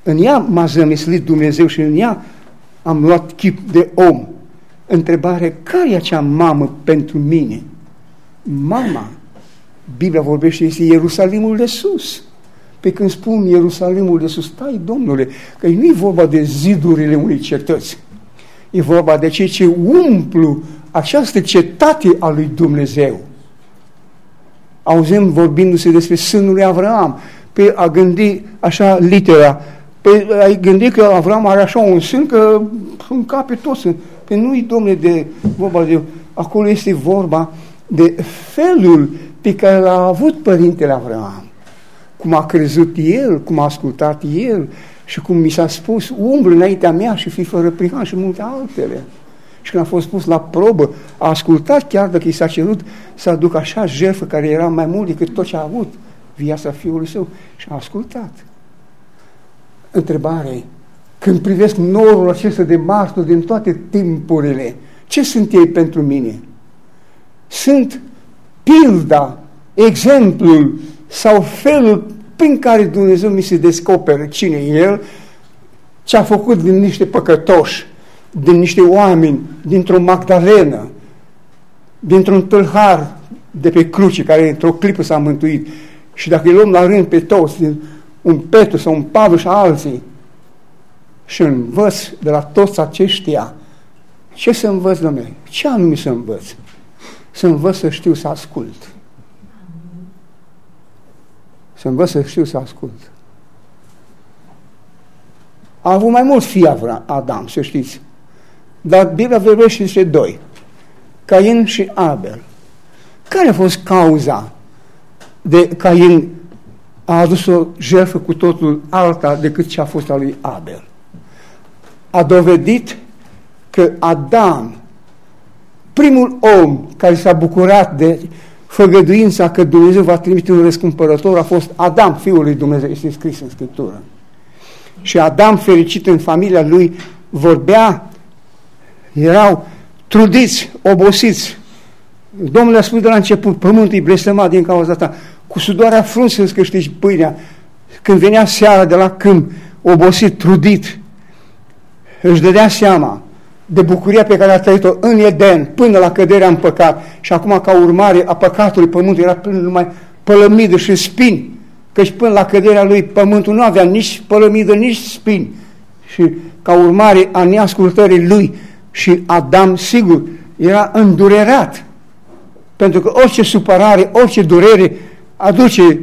În ea m-a zămislit Dumnezeu și în ea am luat chip de om. Întrebare, care e acea mamă pentru mine? Mama, Biblia vorbește, este Ierusalimul de sus. Pe când spun Ierusalimul de sus, stai, Domnule, că nu e vorba de zidurile unei cetăți. E vorba de cei ce umplu această cetate a lui Dumnezeu. Auzim vorbindu-se despre sânul lui Avram, pe a gândi așa litera, pe a gândi că Avram are așa un sân că încape tot sân. Pe nu-i, domne, de vorba de... Acolo este vorba de felul pe care l-a avut părintele Avram. Cum a crezut el, cum a ascultat el și cum mi s-a spus, umblă înaintea mea și fi fără prihan și multe altele și când a fost pus la probă, a ascultat chiar dacă i s-a cerut să aducă așa jertfă care era mai mult decât tot ce a avut viața fiului său și a ascultat. Întrebare, când privesc norul acesta de martori din toate timpurile, ce sunt ei pentru mine? Sunt pilda, exemplul sau felul prin care Dumnezeu mi se descoperă cine e El, ce a făcut din niște păcătoși, din niște oameni, dintr-o Magdalenă, dintr-un tâlhar de pe cruce, care într-o clipă s-a mântuit. Și dacă îi luăm la rând pe toți, din un Petru sau un Pavel și alții, și învăț de la toți aceștia, ce să învăț, domnule? Ce anume să învăț? Să învăț să știu să ascult. Să învăț să știu să ascult. A avut mai mult fii Adam, să știți. Dar Biblia vorbește despre doi. Cain și Abel. Care a fost cauza de Cain a adus o jertfă cu totul alta decât ce a fost a lui Abel? A dovedit că Adam, primul om care s-a bucurat de făgăduința că Dumnezeu va trimite un răscumpărător a fost Adam, fiul lui Dumnezeu, este scris în Scriptură. Și Adam, fericit în familia lui, vorbea erau trudiți, obosiți. Domnul a spus de la început, pământul e blestemat din cauza ta. Cu sudoarea frunse îți câștigi pâinea. când venea seara de la câmp, obosit, trudit, își dădea seama de bucuria pe care a trăit-o în Eden până la căderea în păcat și acum ca urmare a păcatului pământul era plin numai pălămidă și spini, căci până la căderea lui pământul nu avea nici pălămidă, nici spini și ca urmare a neascultării lui și Adam, sigur, era îndurerat pentru că orice supărare, orice durere aduce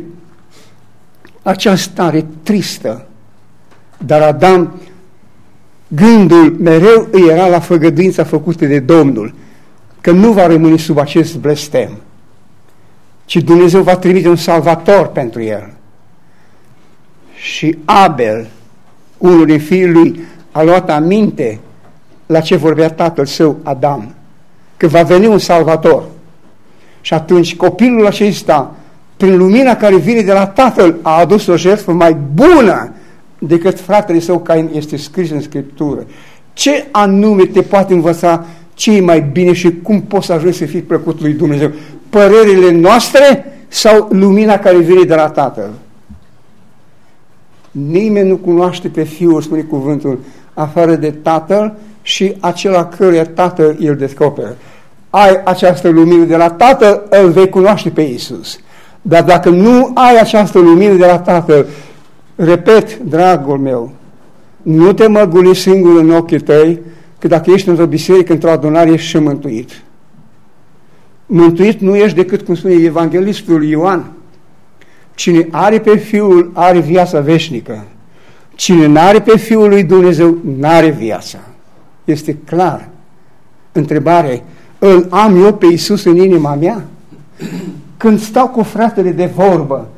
această stare tristă. Dar Adam, gândul mereu îi era la făgăduința făcută de Domnul, că nu va rămâne sub acest blestem, ci Dumnezeu va trimite un salvator pentru el. Și Abel, unul din fiii lui, a luat aminte la ce vorbea tatăl său, Adam, că va veni un salvator. Și atunci copilul acesta, prin lumina care vine de la tatăl, a adus o jertfă mai bună decât fratele său Cain este scris în Scriptură. Ce anume te poate învăța ce e mai bine și cum poți să ajungi să fii plăcut lui Dumnezeu? Părerile noastre sau lumina care vine de la Tatăl? Nimeni nu cunoaște pe Fiul, spune cuvântul, afară de Tatăl și acela căruia Tatăl îl descoperă. Ai această lumină de la Tatăl, îl vei cunoaște pe Isus. Dar dacă nu ai această lumină de la Tatăl, repet, dragul meu, nu te măguli singur în ochii tăi, că dacă ești într-o biserică, într-o adunare, ești și mântuit. Mântuit nu ești decât, cum spune evanghelistul Ioan, cine are pe Fiul, are viața veșnică. Cine nu are pe Fiul lui Dumnezeu, nu are viața. Este clar. Întrebare, îl am eu pe Iisus în inima mea? Când stau cu fratele de vorbă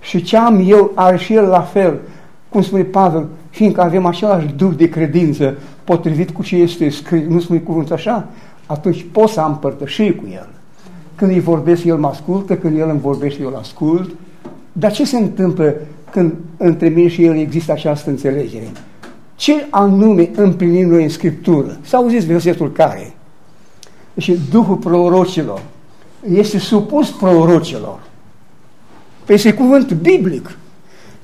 și ce am eu, are și el la fel, cum spune Pavel, fiindcă avem același duh de credință, potrivit cu ce este scris, nu spune cuvântul așa, atunci pot să am părtășie cu el. Când îi vorbesc, el mă ascultă, când el îmi vorbește, eu îl ascult. Dar ce se întâmplă când între mine și el există această înțelegere? Ce anume împlinim noi în Scriptură? S-a auzit versetul care? Și Duhul prorocilor este supus prorocilor. Păi este cuvânt biblic.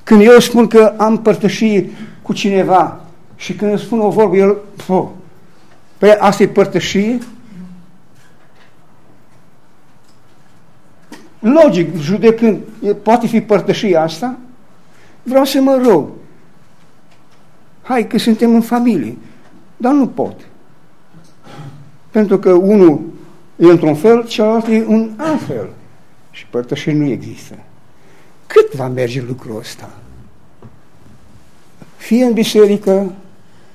Când eu spun că am părtășie cu cineva și când eu spun o vorbă, el, po, păi asta e părtășie? Logic, judecând, poate fi părtășie asta? Vreau să mă rog. Hai că suntem în familie. Dar nu pot. Pentru că unul e într-un fel, celălalt e un alt fel. Și părtășie nu există. Cât va merge lucrul ăsta? Fie în biserică,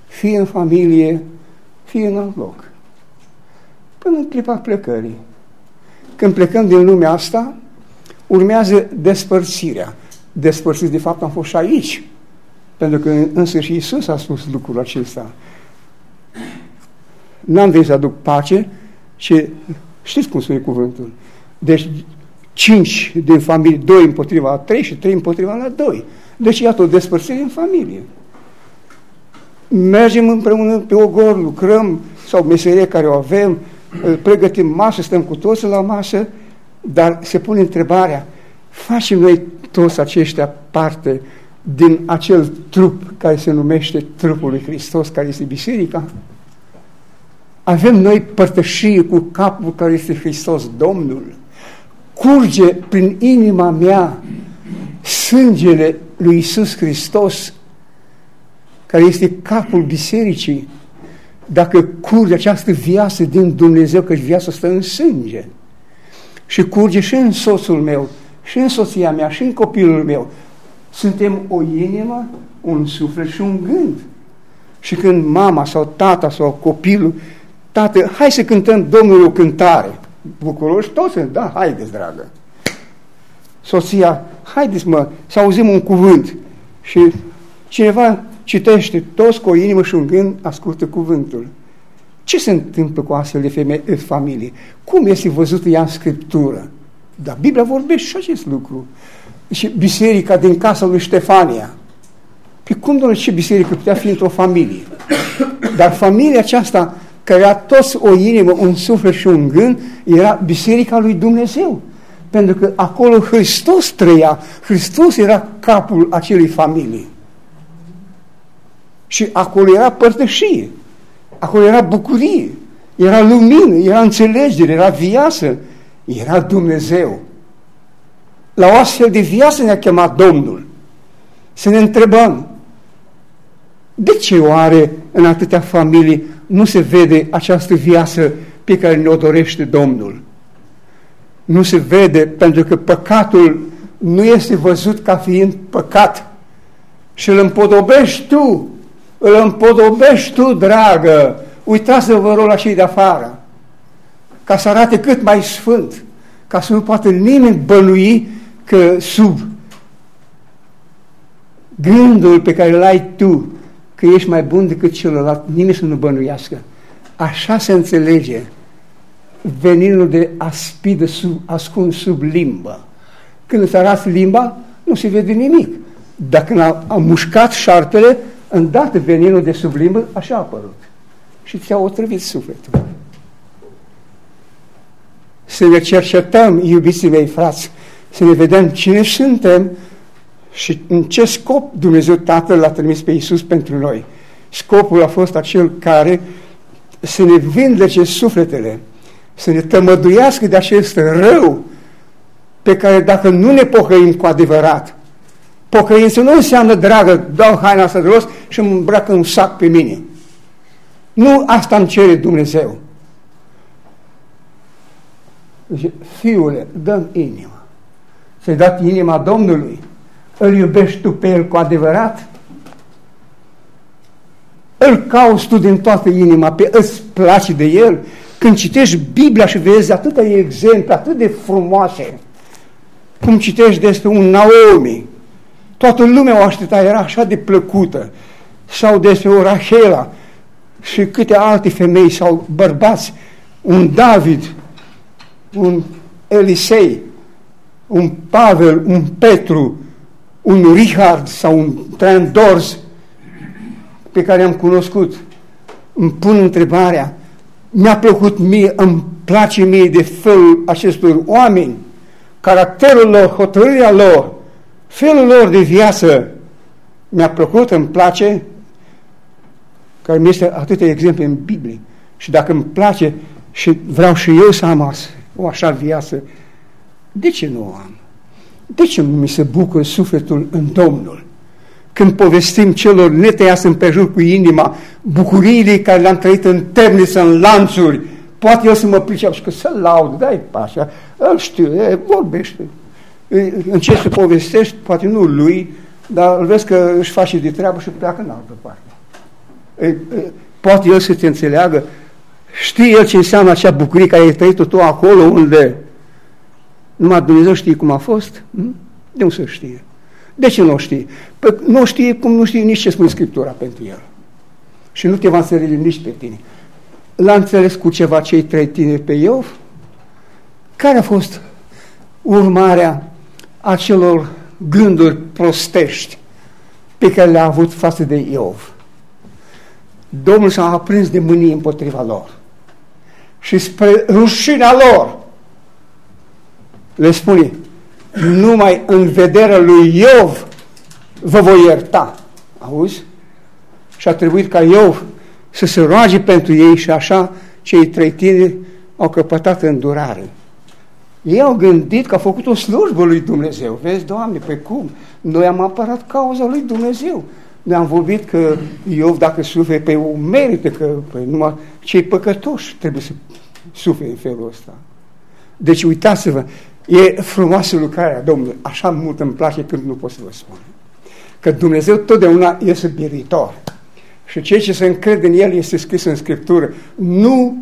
fie în familie, fie în alt loc. Până în clipa plecării. Când plecăm din lumea asta, urmează despărțirea. Despărțiți, de fapt, am fost și aici. Pentru că însă și Iisus a spus lucrul acesta. N-am venit să aduc pace, ci știți cum spune cuvântul. Deci cinci din familie, doi împotriva a trei și trei împotriva la doi. Deci iată o despărțire în familie. Mergem împreună pe ogor, lucrăm, sau meserie care o avem, pregătim masă, stăm cu toți la masă, dar se pune întrebarea, facem noi toți aceștia parte din acel trup care se numește trupul lui Hristos, care este biserica? Avem noi părtășie cu capul care este Hristos Domnul? Curge prin inima mea sângele lui Isus Hristos, care este capul bisericii, dacă curge această viață din Dumnezeu, că viața stă în sânge, și curge și în soțul meu, și în soția mea, și în copilul meu, suntem o inimă, un suflet și un gând. Și când mama sau tata sau copilul, tată, hai să cântăm Domnului o cântare, bucuroși toți, da, haideți, dragă. Soția, haideți mă, să auzim un cuvânt. Și cineva citește, toți cu o inimă și un gând ascultă cuvântul. Ce se întâmplă cu astfel de femei în familie? Cum este văzută ea în Scriptură? Dar Biblia vorbește și acest lucru. Și biserica din casa lui Ștefania. Pe cum, doamne, ce biserică putea fi într-o familie? Dar familia aceasta, care era toți o inimă, un suflet și un gând, era biserica lui Dumnezeu. Pentru că acolo Hristos trăia, Hristos era capul acelei familii. Și acolo era părtășie, acolo era bucurie, era lumină, era înțelegere, era viață, era Dumnezeu. La o astfel de viață ne-a chemat Domnul. Să ne întrebăm, de ce oare în atâtea familii nu se vede această viață pe care ne-o dorește Domnul? Nu se vede pentru că păcatul nu este văzut ca fiind păcat și îl împodobești tu, îl împodobești tu, dragă, uitați-vă rog la cei de afară, ca să arate cât mai sfânt, ca să nu poată nimeni bănui că sub gândul pe care îl ai tu, că ești mai bun decât celălalt, nimeni să nu bănuiască. Așa se înțelege veninul de aspidă sub, ascuns sub limbă. Când îți arăți limba, nu se vede nimic. Dacă a, a mușcat șarpele, îndată veninul de sub limbă, așa a apărut. Și ți-a otrăvit sufletul. Să ne cercetăm, iubiții mei frați, să ne vedem cine suntem și în ce scop Dumnezeu Tatăl l-a trimis pe Iisus pentru noi. Scopul a fost acel care să ne vindece sufletele, să ne tămăduiască de acest rău pe care dacă nu ne pocăim cu adevărat, pocăință nu înseamnă, dragă, dau haina asta de rost și îmi îmbracă un sac pe mine. Nu asta îmi cere Dumnezeu. Zice, fiule, dăm inima. Să-i dat inima Domnului. Îl iubești tu pe El cu adevărat? Îl cauți tu din toată inima, pe îți place de El? Când citești Biblia și vezi atâtea exemple, atât de frumoase, cum citești despre un Naomi, toată lumea o aștepta, era așa de plăcută, sau despre o Rachela și câte alte femei sau bărbați, un David, un Elisei, un Pavel, un Petru, un Richard sau un Traian Dors pe care am cunoscut. Îmi pun întrebarea, mi-a plăcut mie, îmi place mie de felul acestor oameni, caracterul lor, hotărârea lor, felul lor de viață, mi-a plăcut, îmi place, care mi este atâtea exemple în Biblie. Și dacă îmi place și vreau și eu să am o așa viață, de ce nu o am? De ce nu mi se bucură sufletul în Domnul? Când povestim celor netăiați împrejur cu inima bucuriile care le-am trăit în temniță, în lanțuri, poate el să mă pricep și că să laud, dai pașa, îl știu, e, vorbește. În ce să povestești, poate nu lui, dar îl vezi că își face de treabă și pleacă în altă parte. E, e, poate el să te înțeleagă, știe el ce înseamnă acea bucurie care ai trăit tu acolo unde numai Dumnezeu știe cum a fost? Hm? De unde să știe? De ce nu știe? Păi nu știe cum nu știe nici ce spune Scriptura pentru el. Și nu te va înțelege nici pe tine. L-a înțeles cu ceva cei trei tineri pe Iov? Care a fost urmarea acelor gânduri prostești pe care le-a avut față de Iov? Domnul s-a aprins de mânie împotriva lor. Și spre rușinea lor le spune, numai în vederea lui Iov vă voi ierta. Auzi? Și a trebuit ca Iov să se roage pentru ei și așa cei trei tineri au căpătat îndurare. Ei au gândit că a făcut o slujbă lui Dumnezeu. Vezi, Doamne, pe cum? Noi am apărat cauza lui Dumnezeu. Noi am vorbit că Iov, dacă sufere, pe o merită, că pe numai cei păcătoși trebuie să sufere în felul ăsta. Deci uitați-vă, E frumoasă lucrarea Domnului. Așa mult îmi place când nu pot să vă spun. Că Dumnezeu totdeauna este biruitor. Și cei ce se încred în El este scris în Scriptură. Nu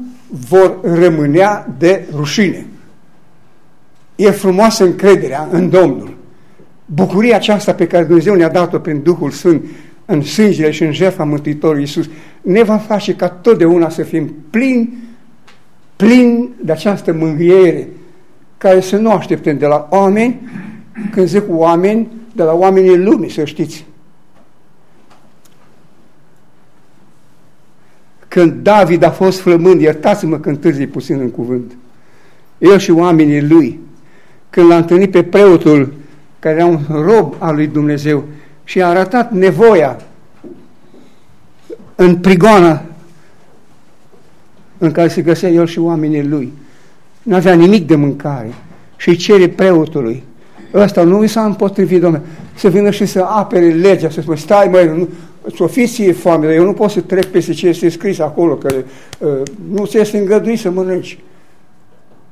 vor rămânea de rușine. E frumoasă încrederea în Domnul. Bucuria aceasta pe care Dumnezeu ne-a dat-o prin Duhul Sfânt în sângele și în jertfa Mântuitorului Iisus ne va face ca totdeauna să fim plini, plini de această mângâiere care să nu așteptăm de la oameni, când zic oameni, de la oamenii lumii, să știți. Când David a fost flămând, iertați-mă când târzi puțin în cuvânt, el și oamenii lui, când l-a întâlnit pe preotul care era un rob al lui Dumnezeu și a arătat nevoia în prigoană în care se găsea el și oamenii lui. Nu avea nimic de mâncare și îi cere preotului. Ăsta nu i s-a împotrivit, domnule, să vină și să apere legea, să spune, stai măi, nu, ți-o fi ție foame, dar eu nu pot să trec peste ce este scris acolo, că uh, nu ți este îngăduit să mănânci.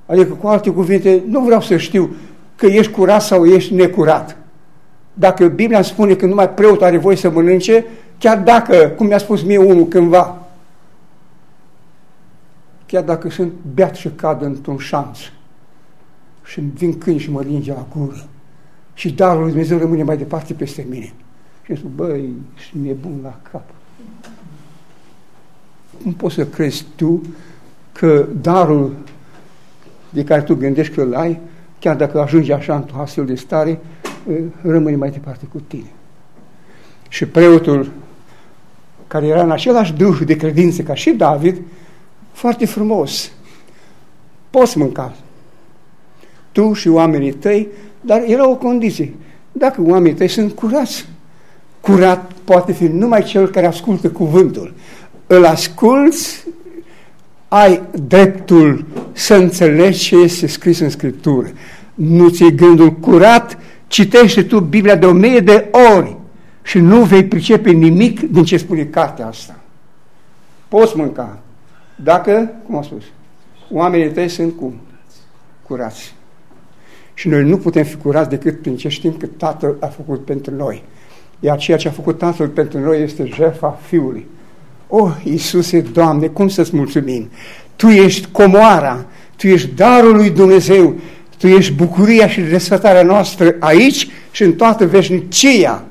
Adică, cu alte cuvinte, nu vreau să știu că ești curat sau ești necurat. Dacă Biblia spune că numai preot are voie să mănânce, chiar dacă, cum mi-a spus mie unul cândva, chiar dacă sunt beat și cad într-un șanț și vin câini și mă linge la gură și darul lui Dumnezeu rămâne mai departe peste mine. Și zic, băi, și nebun la cap. Cum poți să crezi tu că darul de care tu gândești că îl ai, chiar dacă ajungi așa într-o astfel de stare, rămâne mai departe cu tine. Și preotul, care era în același duh de credință ca și David, foarte frumos, poți mânca, tu și oamenii tăi, dar era o condiție. Dacă oamenii tăi sunt curați, curat poate fi numai cel care ascultă cuvântul. Îl asculți, ai dreptul să înțelegi ce este scris în Scriptură. Nu ți gândul curat, citește tu Biblia de o mie de ori și nu vei pricepe nimic din ce spune cartea asta. Poți mânca. Dacă, cum am spus, oamenii tăi sunt cum? Curați. Și noi nu putem fi curați decât prin ce știm că Tatăl a făcut pentru noi. Iar ceea ce a făcut Tatăl pentru noi este jertfa Fiului. Oh, Iisuse, Doamne, cum să-ți mulțumim! Tu ești comoara, Tu ești darul lui Dumnezeu, Tu ești bucuria și desfătarea noastră aici și în toată veșnicia.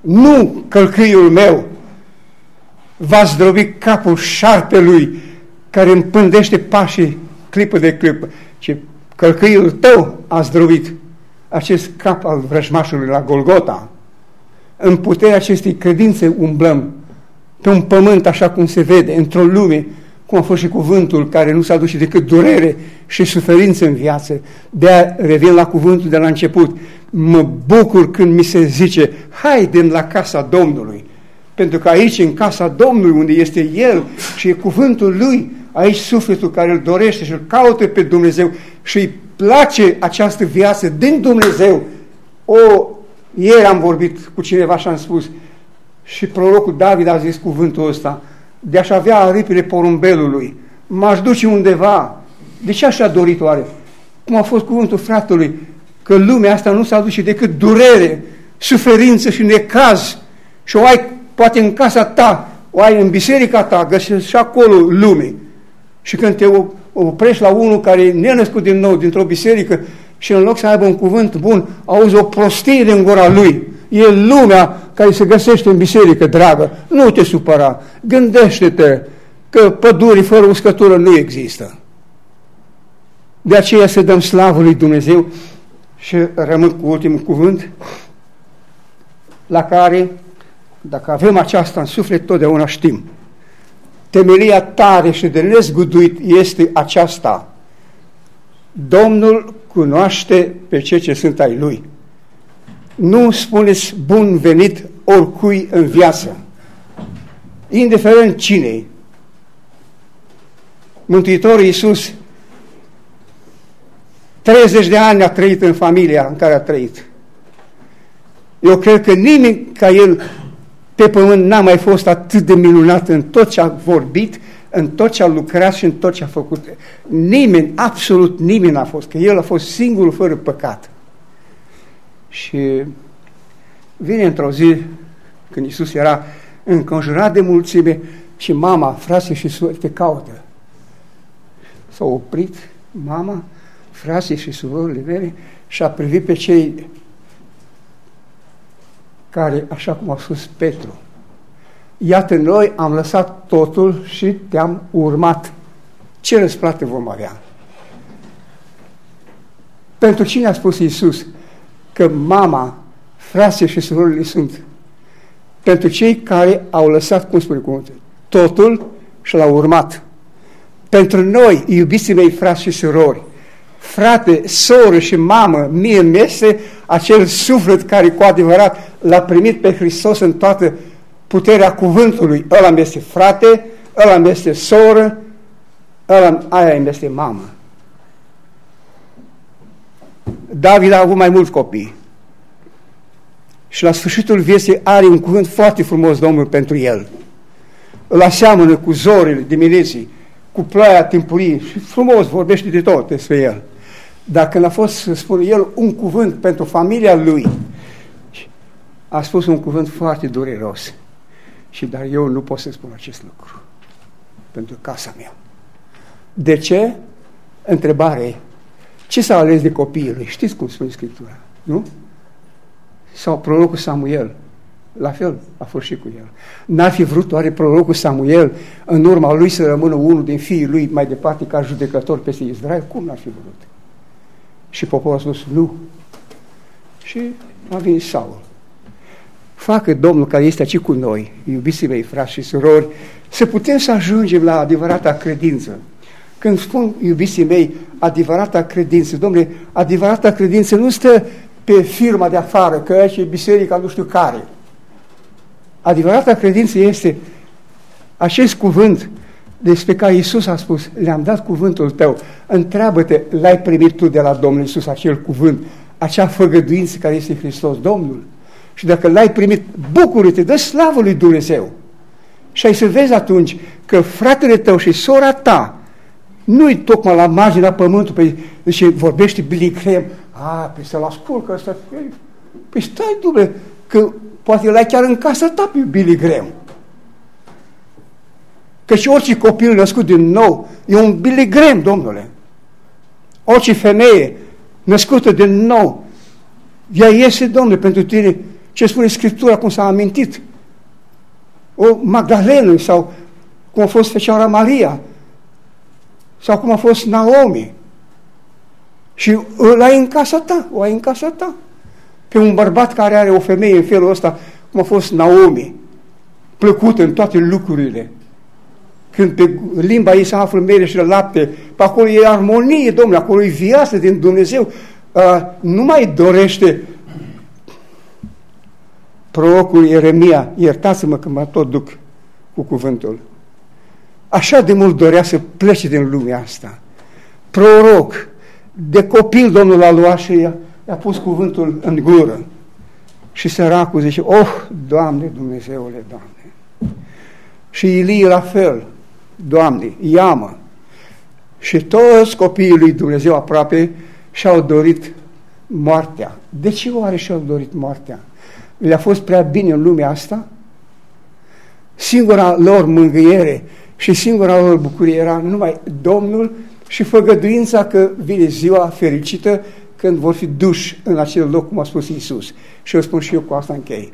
Nu călcâiul meu va zdrobi capul șarpelui care împândește pașii clipă de clipă, ci călcâiul tău a zdrobit acest cap al vrăjmașului la Golgota. În puterea acestei credințe umblăm pe un pământ așa cum se vede, într-o lume, cum a fost și cuvântul care nu s-a dus decât durere și suferință în viață. De-aia revin la cuvântul de la început. Mă bucur când mi se zice, haidem la casa Domnului. Pentru că aici, în casa Domnului, unde este El și e cuvântul Lui, aici sufletul care îl dorește și îl caută pe Dumnezeu și îi place această viață din Dumnezeu. O, ieri am vorbit cu cineva și am spus, și prorocul David a zis cuvântul ăsta, de a-și avea aripile porumbelului, m-aș duce undeva. De ce așa dorit oare? Cum a fost cuvântul fratelui, că lumea asta nu se aduce decât durere, suferință și necaz. Și o ai poate în casa ta, o ai în biserica ta, găsești și acolo lume. Și când te oprești la unul care e nenăscut din nou dintr-o biserică și în loc să aibă un cuvânt bun, auzi o prostie din gura lui. E lumea care se găsește în biserică, dragă. Nu te supăra. Gândește-te că pădurii fără uscătură nu există. De aceea să dăm slavă lui Dumnezeu și rămân cu ultimul cuvânt la care, dacă avem aceasta în suflet, totdeauna știm temelia tare și de nezguduit este aceasta. Domnul cunoaște pe cei ce sunt ai Lui. Nu spuneți bun venit oricui în viață, indiferent cine Mântuitorul Iisus 30 de ani a trăit în familia în care a trăit. Eu cred că nimeni ca el pe pământ n-a mai fost atât de minunat în tot ce a vorbit, în tot ce a lucrat și în tot ce a făcut. Nimeni, absolut nimeni n-a fost, că el a fost singurul fără păcat. Și vine într-o zi, când Iisus era înconjurat de mulțime și mama, frase și surori te caută. S-a oprit mama, frase și surorile mele și a privit pe cei care, așa cum a spus Petru, iată noi am lăsat totul și te-am urmat. Ce răsplată vom avea? Pentru cine a spus Iisus că mama, frase și surorile sunt? Pentru cei care au lăsat, cum spune cuvântul, totul și l-au urmat. Pentru noi, iubiții mei, frați și surori, frate, soră și mamă, mie îmi este acel suflet care cu adevărat l-a primit pe Hristos în toată puterea cuvântului. Ăla îmi este frate, ăla îmi este soră, ăla, aia îmi este mamă. David a avut mai mulți copii. Și la sfârșitul vieții are un cuvânt foarte frumos Domnul pentru el. Îl aseamănă cu zorile dimineții, cu ploaia timpurie și frumos vorbește de tot despre el. Dar când a fost să spună el un cuvânt pentru familia lui, a spus un cuvânt foarte dureros. Și dar eu nu pot să spun acest lucru pentru casa mea. De ce? Întrebare. Ce s-a ales de copiii lui? Știți cum spune Scriptura, nu? Sau prorocul Samuel. La fel a fost și cu el. N-ar fi vrut oare prorocul Samuel în urma lui să rămână unul din fiii lui mai departe ca judecător peste Israel? Cum n-ar fi vrut? Și poporul a spus nu. Și a venit Saul. Facă Domnul care este aici cu noi, iubiții mei, frați și surori, să putem să ajungem la adevărata credință. Când spun, iubiții mei, adevărata credință, domnule, adevărata credință nu stă pe firma de afară, că aici e biserica nu știu care. Adevărata credință este acest cuvânt despre care Iisus a spus, le-am dat cuvântul tău, întreabă-te, l-ai primit tu de la Domnul Iisus acel cuvânt, acea făgăduință care este Hristos, Domnul. Și dacă l-ai primit, bucură-te, dă slavă lui Dumnezeu. Și ai să vezi atunci că fratele tău și sora ta nu-i tocmai la marginea pământului, pe, deci vorbește Billy Graham, a, păi să-l ascult, că ăsta, păi stai, dumne, că poate l-ai chiar în casa ta pe Billy Graham. Că și orice copil născut din nou e un Billy Graham, domnule. Orice femeie născută din nou, ea iese, domnule, pentru tine, ce spune Scriptura, cum s-a amintit. O Magdalenă sau cum a fost Fecioara Maria sau cum a fost Naomi. Și îl ai în casa ta, o ai în casa ta. Pe un bărbat care are o femeie în felul ăsta, cum a fost Naomi, plăcută în toate lucrurile. Când pe limba ei se află mere și lapte, pe acolo e armonie, domnule, acolo e viață din Dumnezeu. Uh, nu mai dorește prorocul Ieremia, iertați-mă că mă tot duc cu cuvântul. Așa de mult dorea să plece din lumea asta. Proroc, de copil Domnul a luat și i-a, i-a pus cuvântul în gură. Și săracul zice, oh, Doamne, Dumnezeule, Doamne. Și Ilie la fel, Doamne, iamă. Și toți copiii lui Dumnezeu aproape și-au dorit moartea. De ce oare și-au dorit moartea? Le-a fost prea bine în lumea asta? Singura lor mângâiere și singura lor bucurie era numai Domnul și făgăduința că vine ziua fericită când vor fi duși în acel loc, cum a spus Iisus. Și eu spun și eu cu asta închei.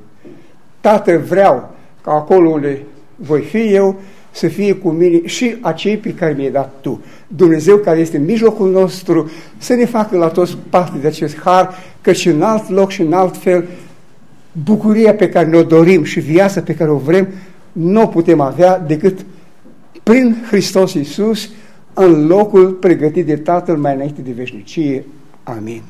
Tată, vreau ca acolo unde voi fi eu, să fie cu mine și acei pe care mi-ai dat Tu. Dumnezeu care este în mijlocul nostru, să ne facă la toți parte de acest har, că și în alt loc și în alt fel, bucuria pe care ne-o dorim și viața pe care o vrem, nu o putem avea decât prin Hristos Iisus, în locul pregătit de Tatăl mai înainte de veșnicie. Amin.